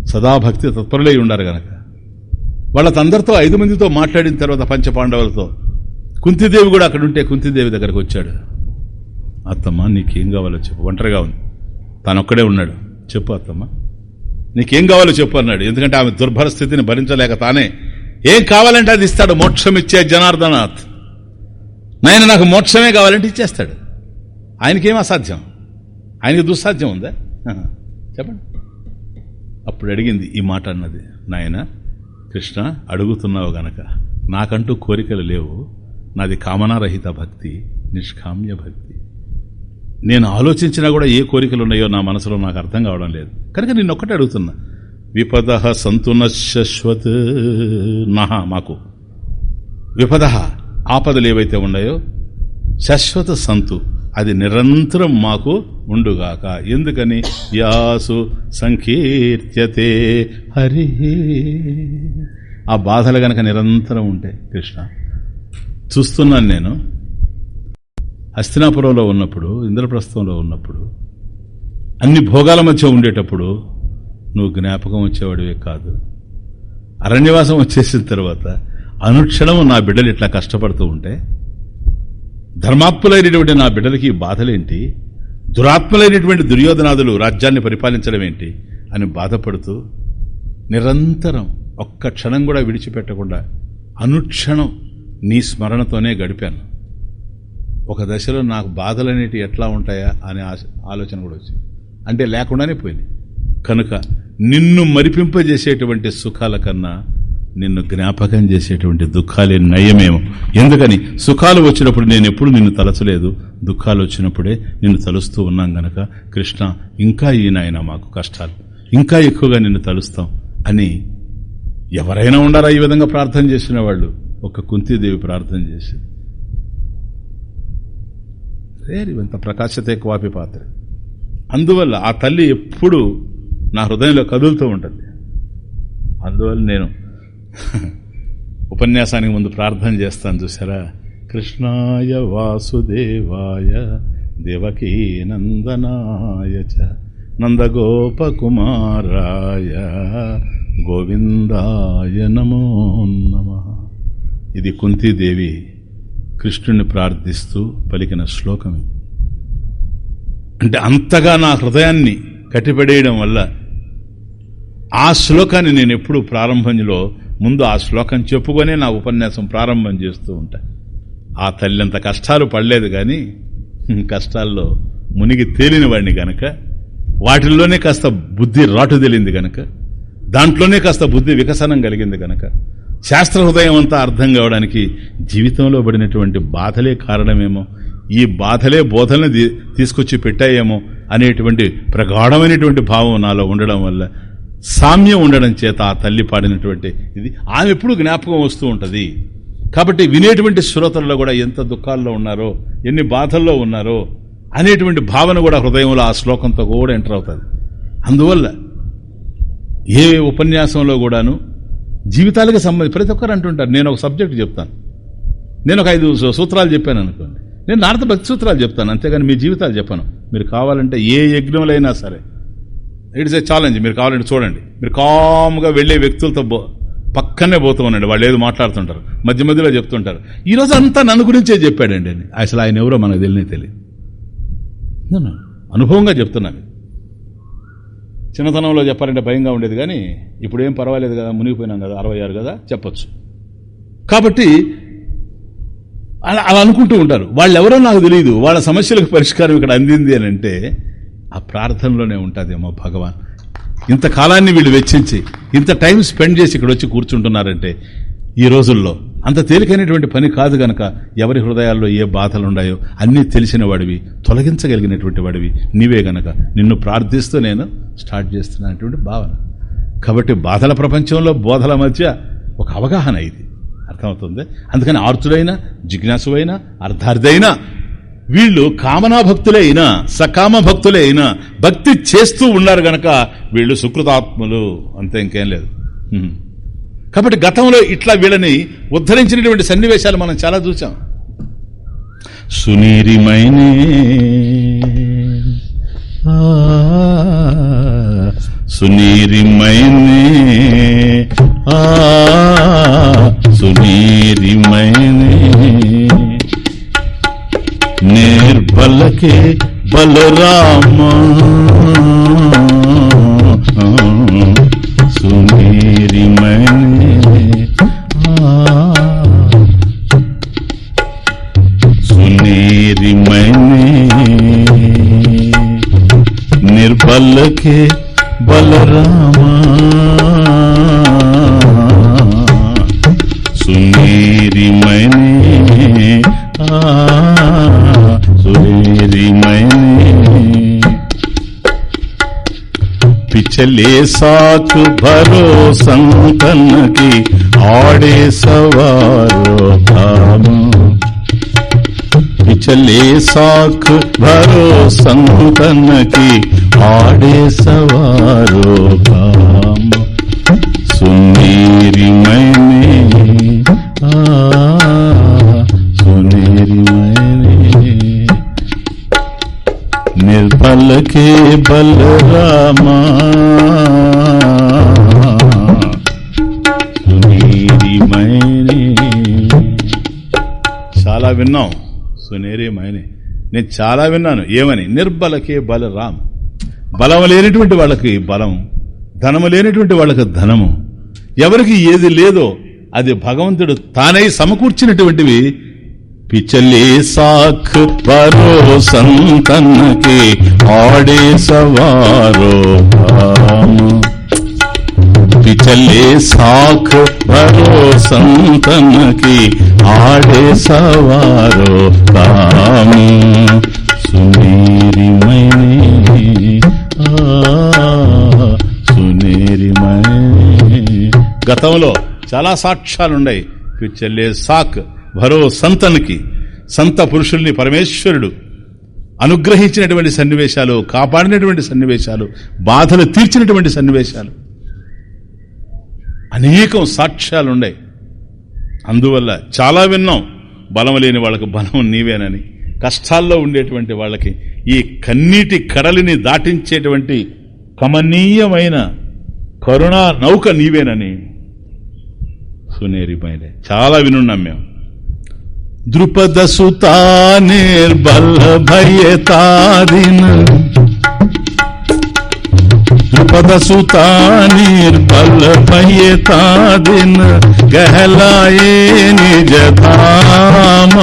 సదాభక్తి తత్పరులై ఉండారు గనక. వాళ్ళందరితో ఐదు మందితో మాట్లాడిన తర్వాత పంచపాండవులతో కుంతిదేవి కూడా అక్కడ ఉంటే కుంతిదేవి దగ్గరకు వచ్చాడు. అత్తమ్మ నీకేం కావాలో చెప్పు. ఒంటరిగా ఉంది. తనొక్కడే ఉన్నాడు. చెప్పు అత్తమ్మ. నీకేం కావాలో చెప్పు అన్నాడు. ఎందుకంటే ఆమె దుర్భర స్థితిని భరించలేక తానే ఏం కావాలంటే అది ఇస్తాడు. మోక్షం ఇచ్చే జనార్దనాథ్. నాయన నాకు మోక్షమే కావాలంటే ఇచ్చేస్తాడు. ఆయనకేం అసాధ్యం? ఆయనకి దుస్సాధ్యం ఉందా? చెప్పండి. అప్పుడు అడిగింది ఈ మాట అన్నది. నాయన కృష్ణ అడుగుతున్నావు గనక నాకంటూ కోరికలు లేవు. నాది కామనారహిత భక్తి నిష్కామ్య భక్తి. నేను ఆలోచించినా కూడా ఏ కోరికలు ఉన్నాయో నా మనసులో నాకు అర్థం కావడం లేదు. కనుక నేను ఒక్కటే అడుగుతున్నా. విపద సంతున శశ్వత్ నహ మాకు. విపద ఆపదలు ఏవైతే ఉన్నాయో శాశ్వత సంతు అది నిరంతరం మాకు ఉండుగాక. ఎందుకని? యాసు సంకీర్త్యతే హరి. ఆ బాధలు గనక నిరంతరం ఉంటాయి కృష్ణ చూస్తున్నాను నేను హస్తినాపురంలో ఉన్నప్పుడు ఇంద్రప్రస్థంలో ఉన్నప్పుడు అన్ని భోగాల మధ్య ఉండేటప్పుడు నువ్వు జ్ఞాపకం వచ్చేవాడివే కాదు. అరణ్యవాసం వచ్చేసిన తర్వాత అనుక్షణం నా బిడ్డలు ఇట్లా కష్టపడుతూ ఉంటే ధర్మాత్ములైనటువంటి నా బిడ్డలకి బాధలేంటి? దురాత్మలైనటువంటి దుర్యోధనాదులు రాజ్యాన్ని పరిపాలించడం ఏంటి? అని బాధపడుతూ నిరంతరం ఒక్క క్షణం కూడా విడిచిపెట్టకుండా అనుక్షణం నీ స్మరణతోనే గడిపాను. ఒక దశలో నాకు బాధలనేటి ఎట్లా ఉంటాయా అనే ఆశ ఆలోచన కూడా వచ్చింది. అంటే లేకుండానే పోయింది. కనుక నిన్ను మరిపింపజేసేటువంటి సుఖాల కన్నా నిన్ను జ్ఞాపకం చేసేటువంటి దుఃఖాలే నయమేమో. ఎందుకని? సుఖాలు వచ్చినప్పుడు నేను ఎప్పుడు నిన్ను తలచలేదు. దుఃఖాలు వచ్చినప్పుడే నిన్ను తలుస్తూ ఉన్నాం గనక కృష్ణ ఇంకా ఈ నాయన మాకు కష్టాలు. ఇంకా ఎక్కువగా నిన్ను తలుస్తాం అని ఎవరైనా ఉండారా ఈ విధంగా ప్రార్థన చేసిన వాళ్ళు? ఒక కుంతీదేవి ప్రార్థన చేసి రేరి ఎంత ప్రకాశతే క్వాపి పాత్ర. అందువల్ల ఆ తల్లి ఎప్పుడు నా హృదయంలో కదులుతూ ఉంటుంది. అందువల్ల నేను ఉపన్యాసానికి ముందు ప్రార్థన చేస్తాను చూసారా కృష్ణాయ వాసుదేవాయ దేవకీ నందనాయ చ నందగోపకుమారాయ గోవిందాయ నమో నమ. ఇది కుంతీదేవి కృష్ణుని ప్రార్థిస్తూ పలికిన శ్లోకం అంటే అంతగా నా హృదయాన్ని కట్టిపడేయడం వల్ల ఆ శ్లోకాన్ని నేను ఎప్పుడు ప్రారంభంలో ముందు ఆ శ్లోకం చెప్పుకొనే నా ఉపన్యాసం ప్రారంభం చేస్తూ ఉంటా. ఆ తల్లి అంత కష్టాలు పడలేదు కానీ కష్టాల్లో మునిగి తేలిన వాడిని గనక వాటిల్లోనే కాస్త బుద్ధి రాటు తెలింది గనక దాంట్లోనే కాస్త బుద్ధి వికసనం కలిగింది గనక శాస్త్ర హృదయం అంతా అర్థం కావడానికి జీవితంలో పడినటువంటి బాధలే కారణమేమో ఈ బాధలే బోధనని తీ- తీసుకొచ్చి పెట్టాయేమో అనేటువంటి ప్రగాఢమైనటువంటి భావం నాలో ఉండడం వల్ల సామ్యం ఉండడం చేత ఆ తల్లి పాడినటువంటి ఇది ఆమె ఎప్పుడు జ్ఞాపకం వస్తూ ఉంటుంది. కాబట్టి వినేటువంటి శ్రోతల్లో కూడా ఎంత దుఃఖాల్లో ఉన్నారో ఎన్ని బాధల్లో ఉన్నారో అనేటువంటి భావన కూడా హృదయంలో ఆ శ్లోకంతో కూడా ఎంటర్ అవుతుంది. అందువల్ల ఏ ఉపన్యాసంలో కూడాను జీవితాలకు సంబంధించి ప్రతి ఒక్కరు అంటుంటారు నేను ఒక సబ్జెక్ట్ చెప్తాను. నేను ఒక ఐదు సూత్రాలు చెప్పాను అనుకోండి. నేను నారద భక్తి సూత్రాలు చెప్తాను అంతేగాని మీ జీవితాలు చెప్పాను. మీరు కావాలంటే ఏ యజ్ఞంలో సరే. ఇట్స్ ఏ ఛాలెంజ్ మీరు కావాలంటే చూడండి. మీరు కామ్గా వెళ్ళే వ్యక్తులతో బో- పక్కనే పోతూ ఉండండి వాళ్ళు ఏదో మాట్లాడుతుంటారు మధ్య మధ్యలో చెప్తుంటారు. ఈ రోజు అంతా నన్ను గురించే చెప్పాడండి. అసలు ఆయన ఎవరో మనకు తెలియనే తెలియదు. అనుభవంగా చెప్తున్నాను చిన్నతనంలో చెప్పాలంటే భయంగా ఉండేది కానీ ఇప్పుడు ఏం పర్వాలేదు కదా మునిగిపోయినాం కదా అరవై ఆరు కదా చెప్పొచ్చు. కాబట్టి అలా అలా అనుకుంటూ ఉంటారు. వాళ్ళు ఎవరో నాకు తెలియదు వాళ్ళ సమస్యలకు పరిష్కారం ఇక్కడ అందింది అని అంటే ఆ ప్రార్థనలోనే ఉంటుందేమో భగవాన్. ఇంత కాలాన్ని వీళ్ళు వెచ్చించి ఇంత టైం స్పెండ్ చేసి ఇక్కడ వచ్చి కూర్చుంటున్నారంటే ఈ రోజుల్లో అంత తేలికైనటువంటి పని కాదు గనక ఎవరి హృదయాల్లో ఏ బాధలున్నాయో అన్నీ తెలిసిన వాడివి తొలగించగలిగినటువంటి వాడివి. నీవే గనక నిన్ను ప్రార్థిస్తూ నేను స్టార్ట్ చేస్తున్నటువంటి భావన. కాబట్టి బాధల ప్రపంచంలో బోధల మధ్య ఒక అవగాహన ఇది. అర్థమవుతుంది? అందుకని ఆర్తుడైనా జిజ్ఞాసువైనా అర్ధార్థైనా వీళ్ళు కామనా భక్తులే అయినా సకామ భక్తులే అయినా భక్తి చేస్తూ ఉన్నారు గనక వీళ్ళు సుకృతాత్ములు. అంతే ఇంకేం లేదు కాబట్టి గతంలో ఇట్లా వీళ్ళని ఉద్ధరించినటువంటి సన్నివేశాలు మనం చాలా చూసాం సునీరిమైనే సునీరిమైనే ఆ, సునీరిమైనే నేర్బలకే బలరామా. के बलरामा। सुनेरी मैंने सुनेरी मैंने। पिछले साथ भरो संतन की आड़े सवारो धामा। चले साख भरो संतन की ఆడే సవారోగాం సునేరిమైనే సునేరిమైనే నిర్బలకే బలరామా. సునేరిమైనే చాలా విన్నాం సునేరిమైనే నేను చాలా విన్నాను ఏమని? నిర్బలకే బలరాము. బలం లేనటువంటి వాళ్ళకి బలం ధనము లేనటువంటి వాళ్ళకి ధనము. ఎవరికి ఏది లేదో అది భగవంతుడు తానై సమకూర్చినటువంటివి. పిచల్లి సాఖ్ పరో సంతన్నకి ఆడే సవారో పిచలే సాఖ్ పరో సంతన్నకి ఆడే సవారో కామీ సుమీరి మైనే గతంలో చాలా సాక్ష్యాలున్నాయి. పిచ్చల్లే సాక్ భరో సంతనికి సంత పురుషుల్ని పరమేశ్వరుడు అనుగ్రహించినటువంటి సన్నివేశాలు కాపాడినటువంటి సన్నివేశాలు బాధలు తీర్చినటువంటి సన్నివేశాలు. అనేకం సాక్ష్యాలున్నాయి. అందువల్ల చాలా విన్నాం. బలం లేని వాళ్ళకు బలం నీవేనని. కష్టాల్లో ఉండేటువంటి వాళ్ళకి ఈ కన్నీటి కడలిని దాటించేటువంటి కమనీయమైన కరుణా నౌక నీవేనని సునేరి బయలే చాలా వినున్నాం మేము. ద్రుపద సుతా నిర్బల భయతాదిన द्रुपद सुता पहिए ता दिन कहलाए निज धाम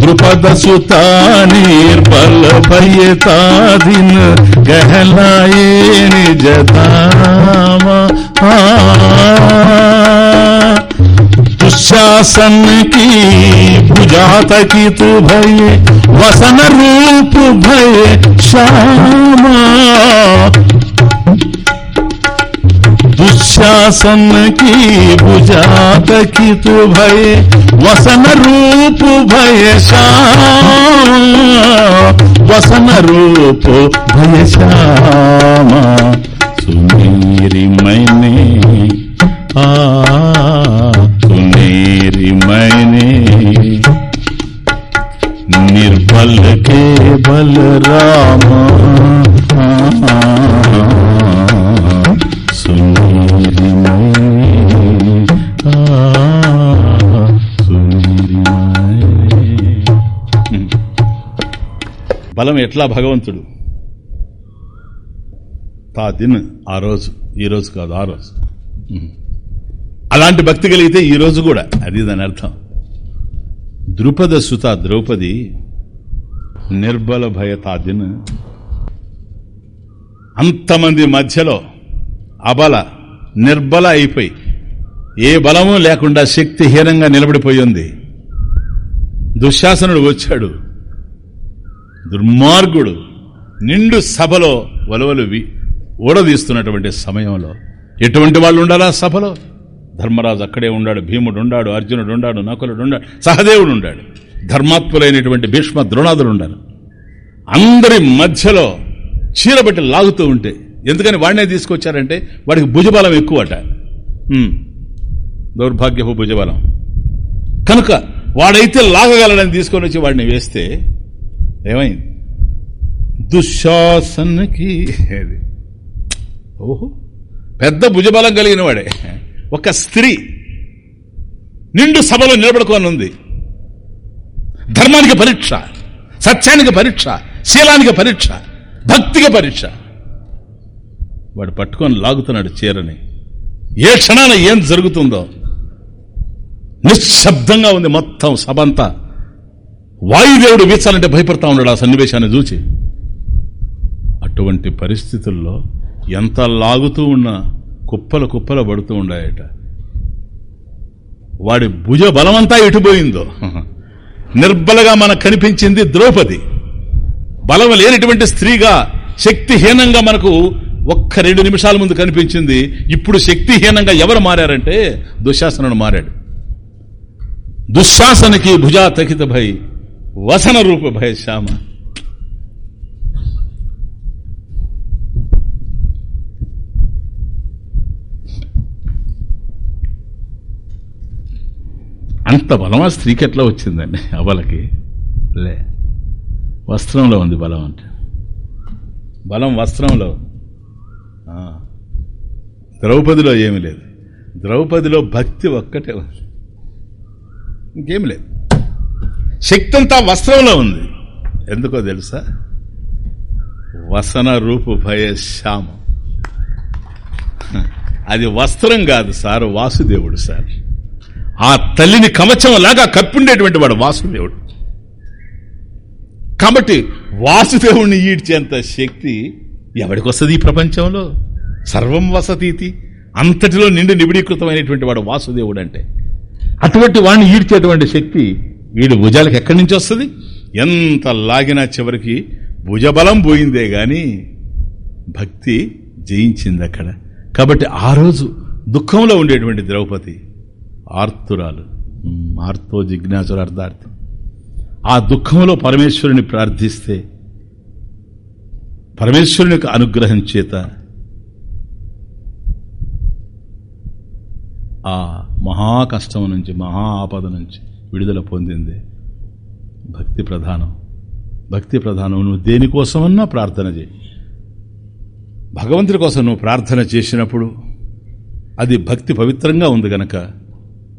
द्रुपद सुता पहिए ता दिन कहलाए निज धाम दुशासन की भुजा तकित भई वसन रूप भय श्यामा। दुशासन की बुझात की तू भय, वसन रूप भय श्याम। वसन रूप भय श्यामा। బలం ఎట్లా భగవంతుడు? తా దిన్ ఆ రోజు ఈ రోజు కాదు ఆ రోజు. అలాంటి భక్తి కలిగితే ఈ రోజు కూడా అది దాని అర్థం. ద్రుపద సుత ద్రౌపది నిర్బల భయ తాదిన్ అంతమంది మధ్యలో అబల నిర్బల అయిపోయి ఏ బలము లేకుండా శక్తిహీనంగా నిలబడిపోయి ఉంది. దుశ్శాసనుడు వచ్చాడు. దుర్మార్గుడు నిండు సభలో వలవలు వి- ఊడదీస్తున్నటువంటి సమయంలో ఎటువంటి వాళ్ళు ఉండాలా సభలో? ధర్మరాజు అక్కడే ఉన్నాడు భీముడు ఉండాడు అర్జునుడు ఉండాడు నకులుడు ఉండాడు సహదేవుడు ఉండాడు ధర్మాత్ములైనటువంటి భీష్మ ద్రోణాదులు ఉండాలి. అందరి మధ్యలో చీరబట్టి లాగుతూ ఉంటే ఎందుకని వాడినే తీసుకొచ్చారంటే వాడికి భుజబలం ఎక్కువట. దౌర్భాగ్యపు భుజబలం. కనుక వాడైతే లాగగలడని తీసుకొని వచ్చి వాడిని వేస్తే ఏమైంది దుశ్శాసనకి ఓహో. పెద్ద భుజబలం కలిగిన వాడే. ఒక స్త్రీ నిండు సభలో నిలబడుకోనుంది. ధర్మానికి పరీక్ష సత్యానికి పరీక్ష శీలానికి పరీక్ష భక్తికి పరీక్ష. వాడు పట్టుకొని లాగుతున్నాడు చీరని. ఏ క్షణాన ఏం జరుగుతుందో. నిశ్శబ్దంగా ఉంది మొత్తం సభ అంతా. వాయుదేవుడు వీచాలంటే భయపడతా ఉన్నాడు ఆ సన్నివేశాన్ని చూచి. అటువంటి పరిస్థితుల్లో ఎంత లాగుతూ ఉన్నా కుప్పల కుప్పలు పడుతూ ఉండాయట. వాడి భుజ బలమంతా ఎటుపోయిందో నిర్బలగా మనకు కనిపించింది ద్రౌపది. బలం లేనటువంటి స్త్రీగా శక్తిహీనంగా మనకు ఒక్క రెండు నిమిషాల ముందు కనిపించింది. ఇప్పుడు శక్తిహీనంగా ఎవరు మారారంటే దుశ్శాసనను మారాడు. దుశ్శాసనకి భుజా తకిత భై వసన రూప భయ శ్యామ అంత బలమా స్త్రీకి ఎట్లా వచ్చిందండి అవలకి? లే వస్త్రంలో ఉంది బలం అంటే. బలం వస్త్రంలో. ఆ. ద్రౌపదిలో ఏమీ లేదు. ద్రౌపదిలో భక్తి ఒక్కటే ఉంది. ఇంకేం లేదు. శక్తి అంతా వస్త్రంలో ఉంది. ఎందుకో తెలుసా? వసన రూపు భయ శ్యామ. అది వస్త్రం కాదు సార్ వాసుదేవుడు సార్. ఆ తల్లిని కవచం లాగా కప్పిండేటువంటి వాడు వాసుదేవుడు. కాబట్టి వాసుదేవుణ్ణి ఈడ్చేంత శక్తి ఎవడికొస్తుంది వస్తుంది ఈ ప్రపంచంలో? సర్వం వసతీతి. అంతటిలో నిండి నిబిడీకృతమైనటువంటి వాడు వాసుదేవుడు అంటే అటువంటి వాడిని ఈడ్చేటువంటి శక్తి వీడు భుజాలకు ఎక్కడి నుంచి వస్తుంది? ఎంత లాగినా చివరికి భుజబలం పోయిందే గాని భక్తి జయించింది అక్కడ. కాబట్టి ఆ రోజు దుఃఖంలో ఉండేటువంటి ద్రౌపది ఆర్తురాలు ఆర్తో జిజ్ఞాసుర అర్థార్థం ఆ దుఃఖంలో పరమేశ్వరుని ప్రార్థిస్తే పరమేశ్వరుని యొక్క అనుగ్రహం చేత ఆ మహా కష్టం నుంచి మహా ఆపద నుంచి విడుదల పొందింది. భక్తి ప్రధానం. భక్తి ప్రధానం. నువ్వు దేనికోసమన్నా ప్రార్థన చేయి. భగవంతుడి కోసం నువ్వు ప్రార్థన చేసినప్పుడు అది భక్తి పవిత్రంగా ఉంది గనక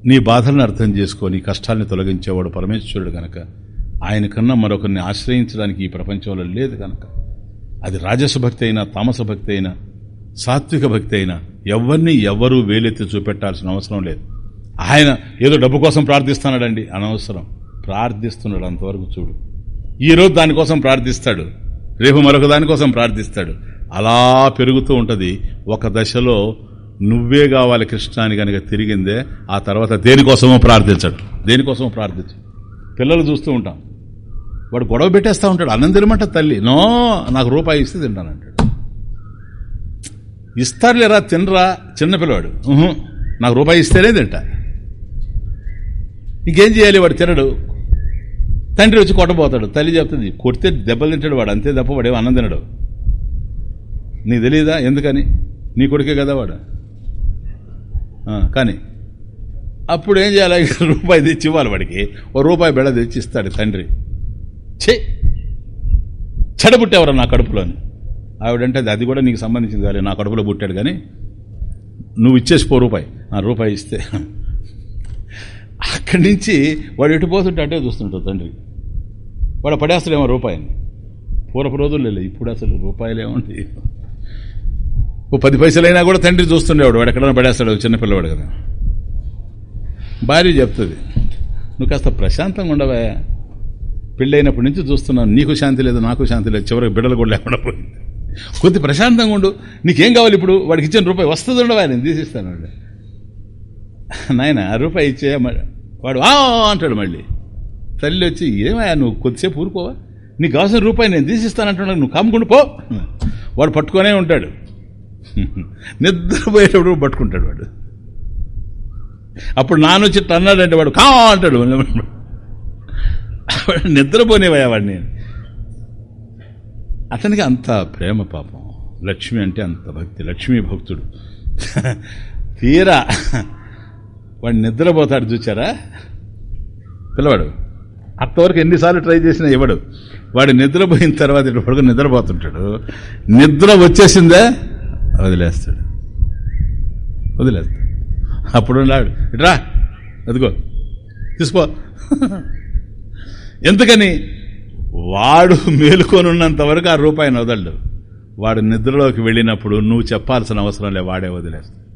నీ బాధలను అర్థం చేసుకొని కష్టాల్ని తొలగించేవాడు పరమేశ్వరుడు గనక ఆయన కన్నా మరొకరిని ఆశ్రయించడానికి ఈ ప్రపంచంలో లేదు గనక. అది రాజస భక్తి అయినా తామస భక్తి అయినా సాత్విక భక్తి అయినా ఎవరిని ఎవ్వరూ వేలెత్తి చూపెట్టాల్సిన అవసరం లేదు. ఆయన ఏదో డబ్బు కోసం ప్రార్థిస్తున్నాడండి. అనవసరం. ప్రార్థిస్తున్నాడు అంతవరకు చూడు. ఈరోజు దానికోసం ప్రార్థిస్తాడు. రేపు మరొక దానికోసం ప్రార్థిస్తాడు. అలా పెరుగుతూ ఉంటుంది. ఒక దశలో నువ్వే కావాలి కృష్ణాని కనుక తిరిగిందే ఆ తర్వాత దేనికోసమో ప్రార్థించడు. దేనికోసమో ప్రార్థించు పిల్లలు చూస్తూ ఉంటాం. వాడు గొడవ పెట్టేస్తూ ఉంటాడు. అన్నం తినమంట తల్లి. నో నాకు రూపాయి ఇస్తే తింటానంటాడు. ఇస్తారులేరా తినరా చిన్నపిల్లవాడు నాకు రూపాయి ఇస్తేనే తింటా. ఇంకేం చేయాలి? వాడు తినడు. తండ్రి వచ్చి కొట్టబోతాడు. తల్లి చెప్తుంది కొడితే దెబ్బలు తింటాడు వాడు అంతే తప్ప వాడు ఏమో అన్నం తినడు. నీకు తెలియదా ఎందుకని? నీ కొడుకే కదా వాడు. కానీ అప్పుడు ఏం చేయాలి? రూపాయి తెచ్చి ఇవ్వాలి వాడికి. ఓ రూపాయి బెడ తెచ్చి ఇస్తాడు తండ్రి. ఛే! చెడబుట్టేవరా నా కడుపులోని. ఆవిడంటే అది- అది కూడా నీకు సంబంధించింది కానీ నా కడుపులో పుట్టాడు కానీ నువ్వు ఇచ్చేసి పో రూపాయి. ఆ రూపాయి ఇస్తే. అక్కడి నుంచి వాడు ఎటు పోతుంటే అటే చూస్తుంటాడు తండ్రి. వాడు పడేస్తాడేమో రూపాయని. పూర్వపు రోజుల్లో లేదు ఇప్పుడు అసలు రూపాయలు ఏముంటాయి ఓ పది పైసలైనా కూడా తండ్రి చూస్తుండేవాడు వాడు ఎక్కడైనా పడేస్తాడు చిన్నపిల్లవాడు కదా. భార్య చెప్తుంది నువ్వు కాస్త ప్రశాంతంగా ఉండవా? పెళ్ళైనప్పటి నుంచి చూస్తున్నాను నీకు శాంతి లేదు నాకు శాంతి లేదు చివరికి బిడ్డలు కూడా లేకుండా పోయింది. కొద్ది ప్రశాంతంగా ఉండు నీకేం కావాలి ఇప్పుడు? వాడికి ఇచ్చిన రూపాయి వస్తుంది ఉండవా? నేను తీసిస్తాను. వాడు నాయన రూపాయి ఇచ్చే వాడు "ఆ" అంటాడు మళ్ళీ. తల్లి వచ్చి ఏమయ్యా నువ్వు కొద్దిసేపు ఊరుకోవా? నీకు కావాల్సిన రూపాయి నేను తీసిస్తానంటున్నాడు నువ్వు కమ్ముకుంటూ పో. వాడు పట్టుకొనే ఉంటాడు. నిద్రపోయేటప్పుడు పట్టుకుంటాడు వాడు. అప్పుడు నానొచ్చి అన్నాడంటే వాడు కా అంటాడు. వాడు నిద్రపోనేవయ్యా వాడిని. అతనికి అంత ప్రేమ పాపం. లక్ష్మి అంటే అంత భక్తి. లక్ష్మీ భక్తుడు. తీరా వాడు నిద్రపోతాడు చూచారా? పిల్లవాడు అంతవరకు ఎన్నిసార్లు ట్రై చేసినా ఇవ్వడు. వాడు నిద్రపోయిన తర్వాత ఇటు నిద్రపోతుంటాడు. నిద్ర వచ్చేసిందే? వదిలేస్తాడు. వదిలేస్తాడు. అప్పుడు నాడు ఇట్రా అదిగో తీసుకో. ఎందుకని? వాడు మేలుకొనున్నంత వరకు ఆ రూపాయిని వదలడు. వాడు నిద్రలోకి వెళ్ళినప్పుడు నువ్వు చెప్పాల్సిన అవసరం లే వాడే వదిలేస్తాడు.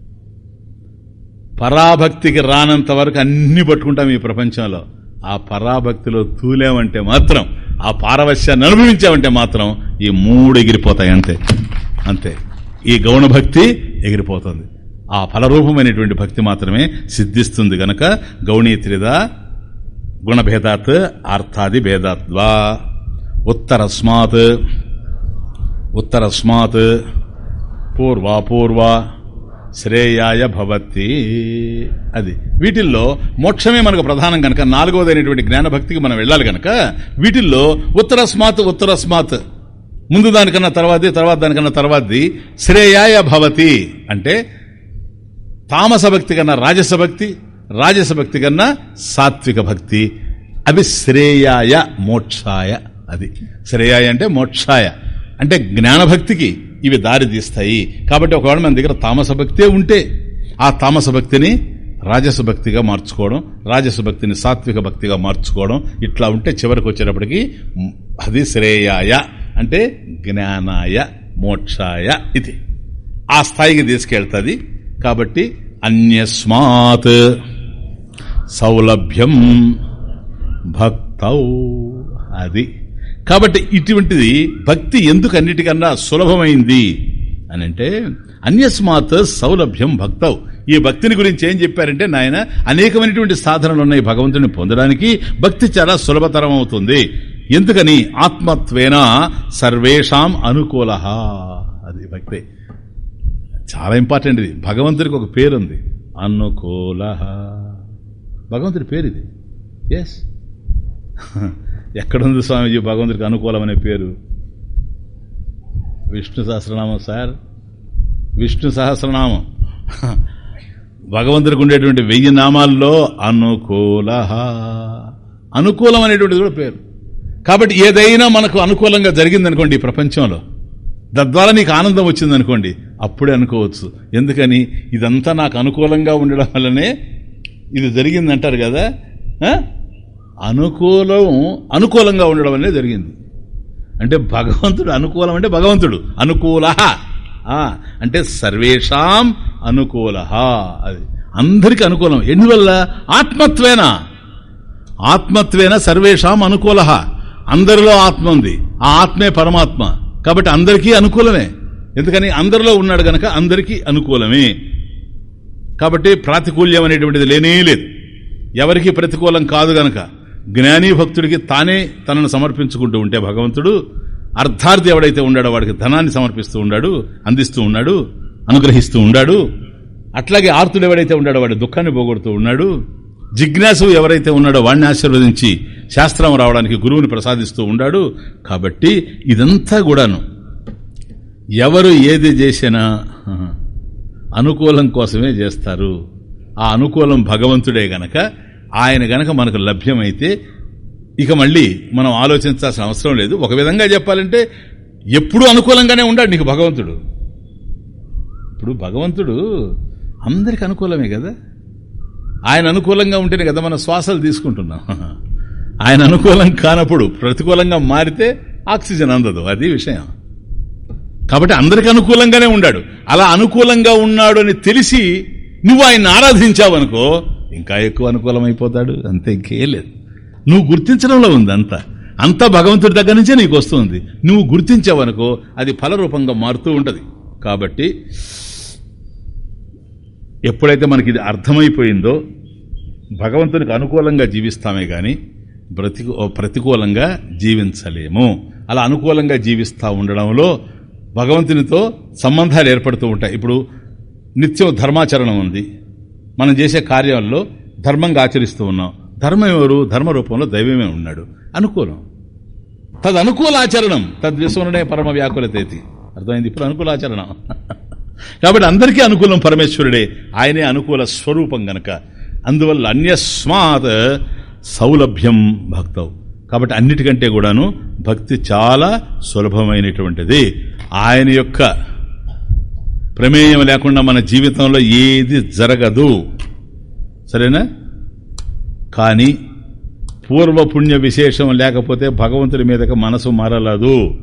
పరాభక్తికి రానంత వరకు అన్ని పట్టుకుంటాం ఈ ప్రపంచంలో. ఆ పరాభక్తిలో తూలేమంటే మాత్రం ఆ పారవశ్యాన్ని అనుభవించామంటే మాత్రం ఈ మూడు ఎగిరిపోతాయి అంతే. అంతే. ఈ గౌణ భక్తి ఎగిరిపోతుంది. ఆ ఫలరూపమైనటువంటి భక్తి మాత్రమే సిద్ధిస్తుంది గనక గౌణీత్రిద గుణభేదాత్ అర్థాది భేదాద్వా. ఉత్తరస్మాత్ ఉత్తరస్మాత్ పూర్వాపూర్వ శ్రేయాయ భవతి. అది. వీటిల్లో మోక్షమే మనకు ప్రధానం కనుక నాలుగవదైనటువంటి జ్ఞానభక్తికి మనం వెళ్ళాలి కనుక వీటిల్లో ఉత్తరస్మాత్ ఉత్తరస్మాత్. ముందు దానికన్నా తర్వాతది తర్వాత దానికన్నా తర్వాతది శ్రేయాయ భవతి. అంటే తామస భక్తి కన్నా రాజస భక్తి రాజస భక్తి కన్నా సాత్విక భక్తి. అవి శ్రేయాయ మోక్షాయ. అది. శ్రేయాయ అంటే మోక్షాయ. అంటే జ్ఞానభక్తికి ఇవి దారితీస్తాయి. కాబట్టి ఒకవేళ మన దగ్గర తామస భక్తే ఉంటే ఆ తామస భక్తిని రాజస భక్తిగా మార్చుకోవడం రాజస భక్తిని సాత్విక భక్తిగా మార్చుకోవడం ఇట్లా ఉంటే చివరికి వచ్చేటప్పటికి అది శ్రేయాయ అంటే జ్ఞానాయ మోక్షాయ ఇది. ఆ స్థాయికి తీసుకెళ్తుంది. కాబట్టి అన్యస్మాత్ సౌలభ్యం భక్తౌ అది. కాబట్టి ఇటువంటిది భక్తి ఎందుకు అన్నిటికన్నా సులభమైంది? అని అంటే అన్యస్మాత్ సౌలభ్యం భక్తవు ఈ భక్తిని గురించి ఏం చెప్పారంటే నాయన అనేకమైనటువంటి సాధనలు ఉన్నాయి భగవంతుని పొందడానికి భక్తి చాలా సులభతరం అవుతుంది ఎందుకని? ఆత్మత్వేన సర్వేషాం అనుకూల. అది భక్తి. చాలా ఇంపార్టెంట్ ఇది. భగవంతుడికి ఒక పేరు ఉంది అనుకూల. భగవంతుడి పేరు ఇది ఎస్ ఎక్కడుంది స్వామీజీ భగవంతుడికి అనుకూలం అనే పేరు? విష్ణు సహస్రనామం సార్. విష్ణు సహస్రనామం. భగవంతుడికి ఉండేటువంటి వెయ్యి నామాల్లో అనుకూల. అనుకూలం అనేటువంటిది కూడా పేరు. కాబట్టి ఏదైనా మనకు అనుకూలంగా జరిగిందనుకోండి ఈ ప్రపంచంలో. తద్వారా నీకు ఆనందం వచ్చిందనుకోండి అప్పుడే అనుకోవచ్చు. ఎందుకని? ఇదంతా నాకు అనుకూలంగా ఉండడం వల్లనే ఇది జరిగిందంటారు కదా? అనుకూలం అనుకూలంగా ఉండడం అనేది జరిగింది. అంటే భగవంతుడు అనుకూలం అంటే భగవంతుడు. అనుకూల. అంటే సర్వేషాం అనుకూల. అది అందరికి అనుకూలం. ఎందువల్ల? ఆత్మత్వేన? ఆత్మత్వేన సర్వేషాం అనుకూల. అందరిలో ఆత్మ ఉంది. ఆ ఆత్మే పరమాత్మ. కాబట్టి అందరికీ అనుకూలమే. ఎందుకని? అందరిలో ఉన్నాడు గనక అందరికీ అనుకూలమే. కాబట్టి ప్రాతికూల్యం అనేటువంటిది లేనే లేదు. ఎవరికి ప్రతికూలం కాదు గనక. జ్ఞాని భక్తుడికి తానే తనను సమర్పించుకుంటూ ఉంటే భగవంతుడు అర్థార్థి ఎవడైతే ఉన్నాడో వాడికి ధనాన్ని సమర్పిస్తూ ఉన్నాడు అందిస్తూ ఉన్నాడు అనుగ్రహిస్తూ ఉన్నాడు అట్లాగే ఆర్తుడు ఎవడైతే ఉన్నాడో వాడి దుఃఖాన్ని పోగొడుతూ ఉన్నాడు జిజ్ఞాసు ఎవరైతే ఉన్నాడో వాడిని ఆశీర్వదించి శాస్త్రం రావడానికి గురువుని ప్రసాదిస్తూ ఉన్నాడు కాబట్టి ఇదంతా కూడాను ఎవరు ఏది చేసినా అనుకూలం కోసమే చేస్తారు. ఆ అనుకూలం భగవంతుడే గనక ఆయన గనక మనకు లభ్యమైతే ఇక మళ్ళీ మనం ఆలోచించాల్సిన అవసరం లేదు. ఒక విధంగా చెప్పాలంటే ఎప్పుడూ అనుకూలంగానే ఉండాడు నీకు భగవంతుడు. ఇప్పుడు భగవంతుడు అందరికి అనుకూలమే కదా? ఆయన అనుకూలంగా ఉంటేనే కదా మనం శ్వాసలు తీసుకుంటున్నాం. ఆయన అనుకూలం కానప్పుడు ప్రతికూలంగా మారితే ఆక్సిజన్ అందదు. అది విషయం. కాబట్టి అందరికి అనుకూలంగానే ఉన్నాడు అలా అనుకూలంగా ఉన్నాడు అని తెలిసి నువ్వు ఆయన ఆరాధించావనుకో ఇంకా ఎక్కువ అనుకూలమైపోతాడు. అంతే ఇంకేం లేదు. నువ్వు గుర్తించడంలో ఉంది అంతా. అంతా భగవంతుడి దగ్గర నుంచే నీకు వస్తుంది. నువ్వు గుర్తించావనుకో అది ఫలరూపంగా మారుతూ ఉంటుంది. కాబట్టి ఎప్పుడైతే మనకి ఇది అర్థమైపోయిందో భగవంతునికి అనుకూలంగా జీవిస్తామే కానీ ప్రతికూ ప్రతికూలంగా జీవించలేము. అలా అనుకూలంగా జీవిస్తూ ఉండడంలో భగవంతునితో సంబంధాలు ఏర్పడుతూ ఉంటాయి. ఇప్పుడు నిత్యం ధర్మాచరణం ఉంది. మనం చేసే కార్యాల్లో ధర్మంగా ఆచరిస్తూ ఉన్నాం. ధర్మం ఎవరు? ధర్మ రూపంలో దైవమే ఉన్నాడు. అనుకూలం. తద్ అనుకూలాచరణం తద్విశ్వరుడే పరమ వ్యాకులతేతి. అర్థమైంది? ఇప్పుడు అనుకూల ఆచరణ. కాబట్టి అందరికీ అనుకూలం పరమేశ్వరుడే. ఆయనే అనుకూల స్వరూపం గనక. అందువల్ల అన్యస్మాత్ సౌలభ్యం భక్తవు కాబట్టి అన్నిటికంటే కూడాను భక్తి చాలా సులభమైనటువంటిది. ఆయన యొక్క ప్రమేయం లేకుండా మన జీవితంలో ఏది జరగదు. సరేనా? కానీ పూర్వపుణ్య విశేషం లేకపోతే భగవంతుడి మీదకి మనసు మారలదు.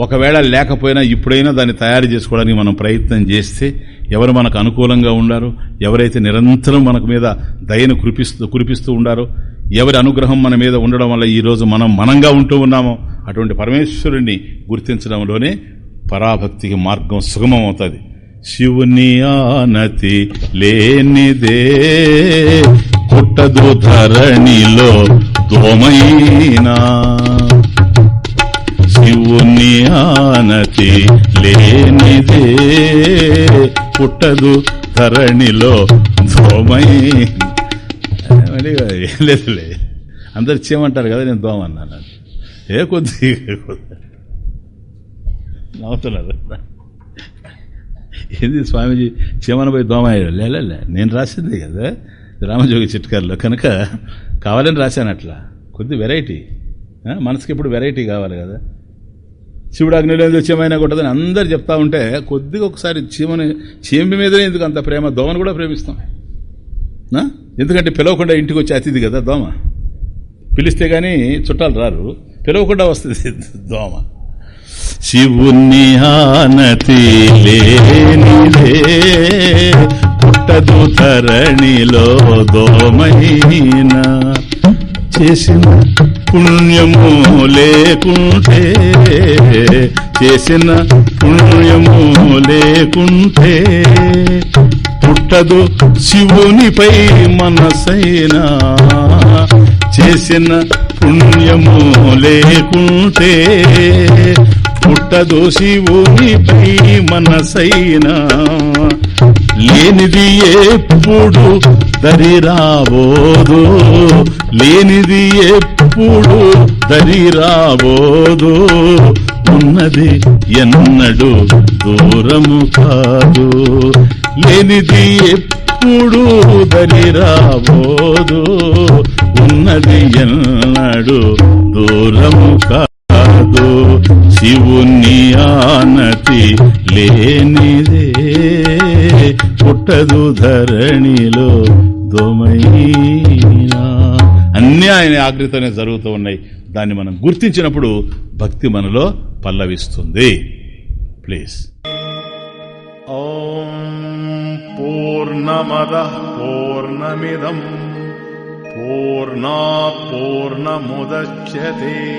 ఒకవేళ లేకపోయినా ఇప్పుడైనా దాన్ని తయారు చేసుకోవడానికి మనం ప్రయత్నం చేస్తే ఎవరు మనకు అనుకూలంగా ఉండారో? ఎవరైతే నిరంతరం మనకు మీద దయను కురిపిస్తూ కురిపిస్తూ ఉండారో ఎవరి అనుగ్రహం మన మీద ఉండడం వల్ల ఈరోజు మనం మనంగా ఉంటూ ఉన్నామో అటువంటి పరమేశ్వరుణ్ణి గుర్తించడంలోనే పరాభక్తికి మార్గం సుగమం అవుతుంది శివుని ఆనతి లేనిదే పుట్టదు ధరణిలో దోమైనా శివుని ఆనతి లేనిదే పుట్టదు ధరణిలో దోమై లేదులే అందరు చేయమంటారు కదా నేను దోమ అన్నాను. ఏ కొద్ది నవ్వుతున్నారు. ఏంది స్వామీజీ చీమన దోమయ్యాడు దోమ లేలే నేను రాసింది కదా. రామజోగి చిట్కారులో. కనుక కావాలని రాశాను అట్లా. కొద్ది వెరైటీ మనసుకి ఇప్పుడు వెరైటీ కావాలి కదా. శివుడు అగ్నిలో చీమైనా కొట్టదని అందరు చెప్తా ఉంటే కొద్దిగా ఒకసారి చీమని చీమి మీదనే ఎందుకు అంత ప్రేమ? దోమను కూడా ప్రేమిస్తాం. ఎందుకంటే పిలవకుండా ఇంటికి వచ్చి అతిథి కదా దోమ. పిలిస్తే కానీ చుట్టాలు రారు. పిలవకుండా వస్తుంది దోమ. శివుని ఆనతి లేనిదే పుట్టదు ధరణిలో దోమైనా చేసిన పుణ్యము లేకుంటే చేసిన పుణ్యము లేకుంటే పుట్టదు శివునిపై మనసైనా. చేసిన పుణ్యము లేకుంటే పుట్టదు శివునిపై మనసైనా లేనిది ఎప్పుడు దరిరాబోదు లేనిది ఎప్పుడు దరిరాబోదు ఉన్నది ఎన్నడు దూరము కాదు. లేనిది ఎప్పుడు దరిరాబోదు ఉన్నది ఎన్నడు దూరము కాదు శివుని ఆనతి లేనిదే పుట్టదు ధరణిలో దొమైనా అన్నీ ఆయన ఆగ్రతనే జరుగుతూ ఉన్నాయి. దాన్ని మనం గుర్తించినప్పుడు భక్తి మనలో పల్లవిస్తుంది. ప్లీజ్ ఓం పూర్ణమద పూర్ణమిదం. పూర్ణా పూర్ణముద్యతే.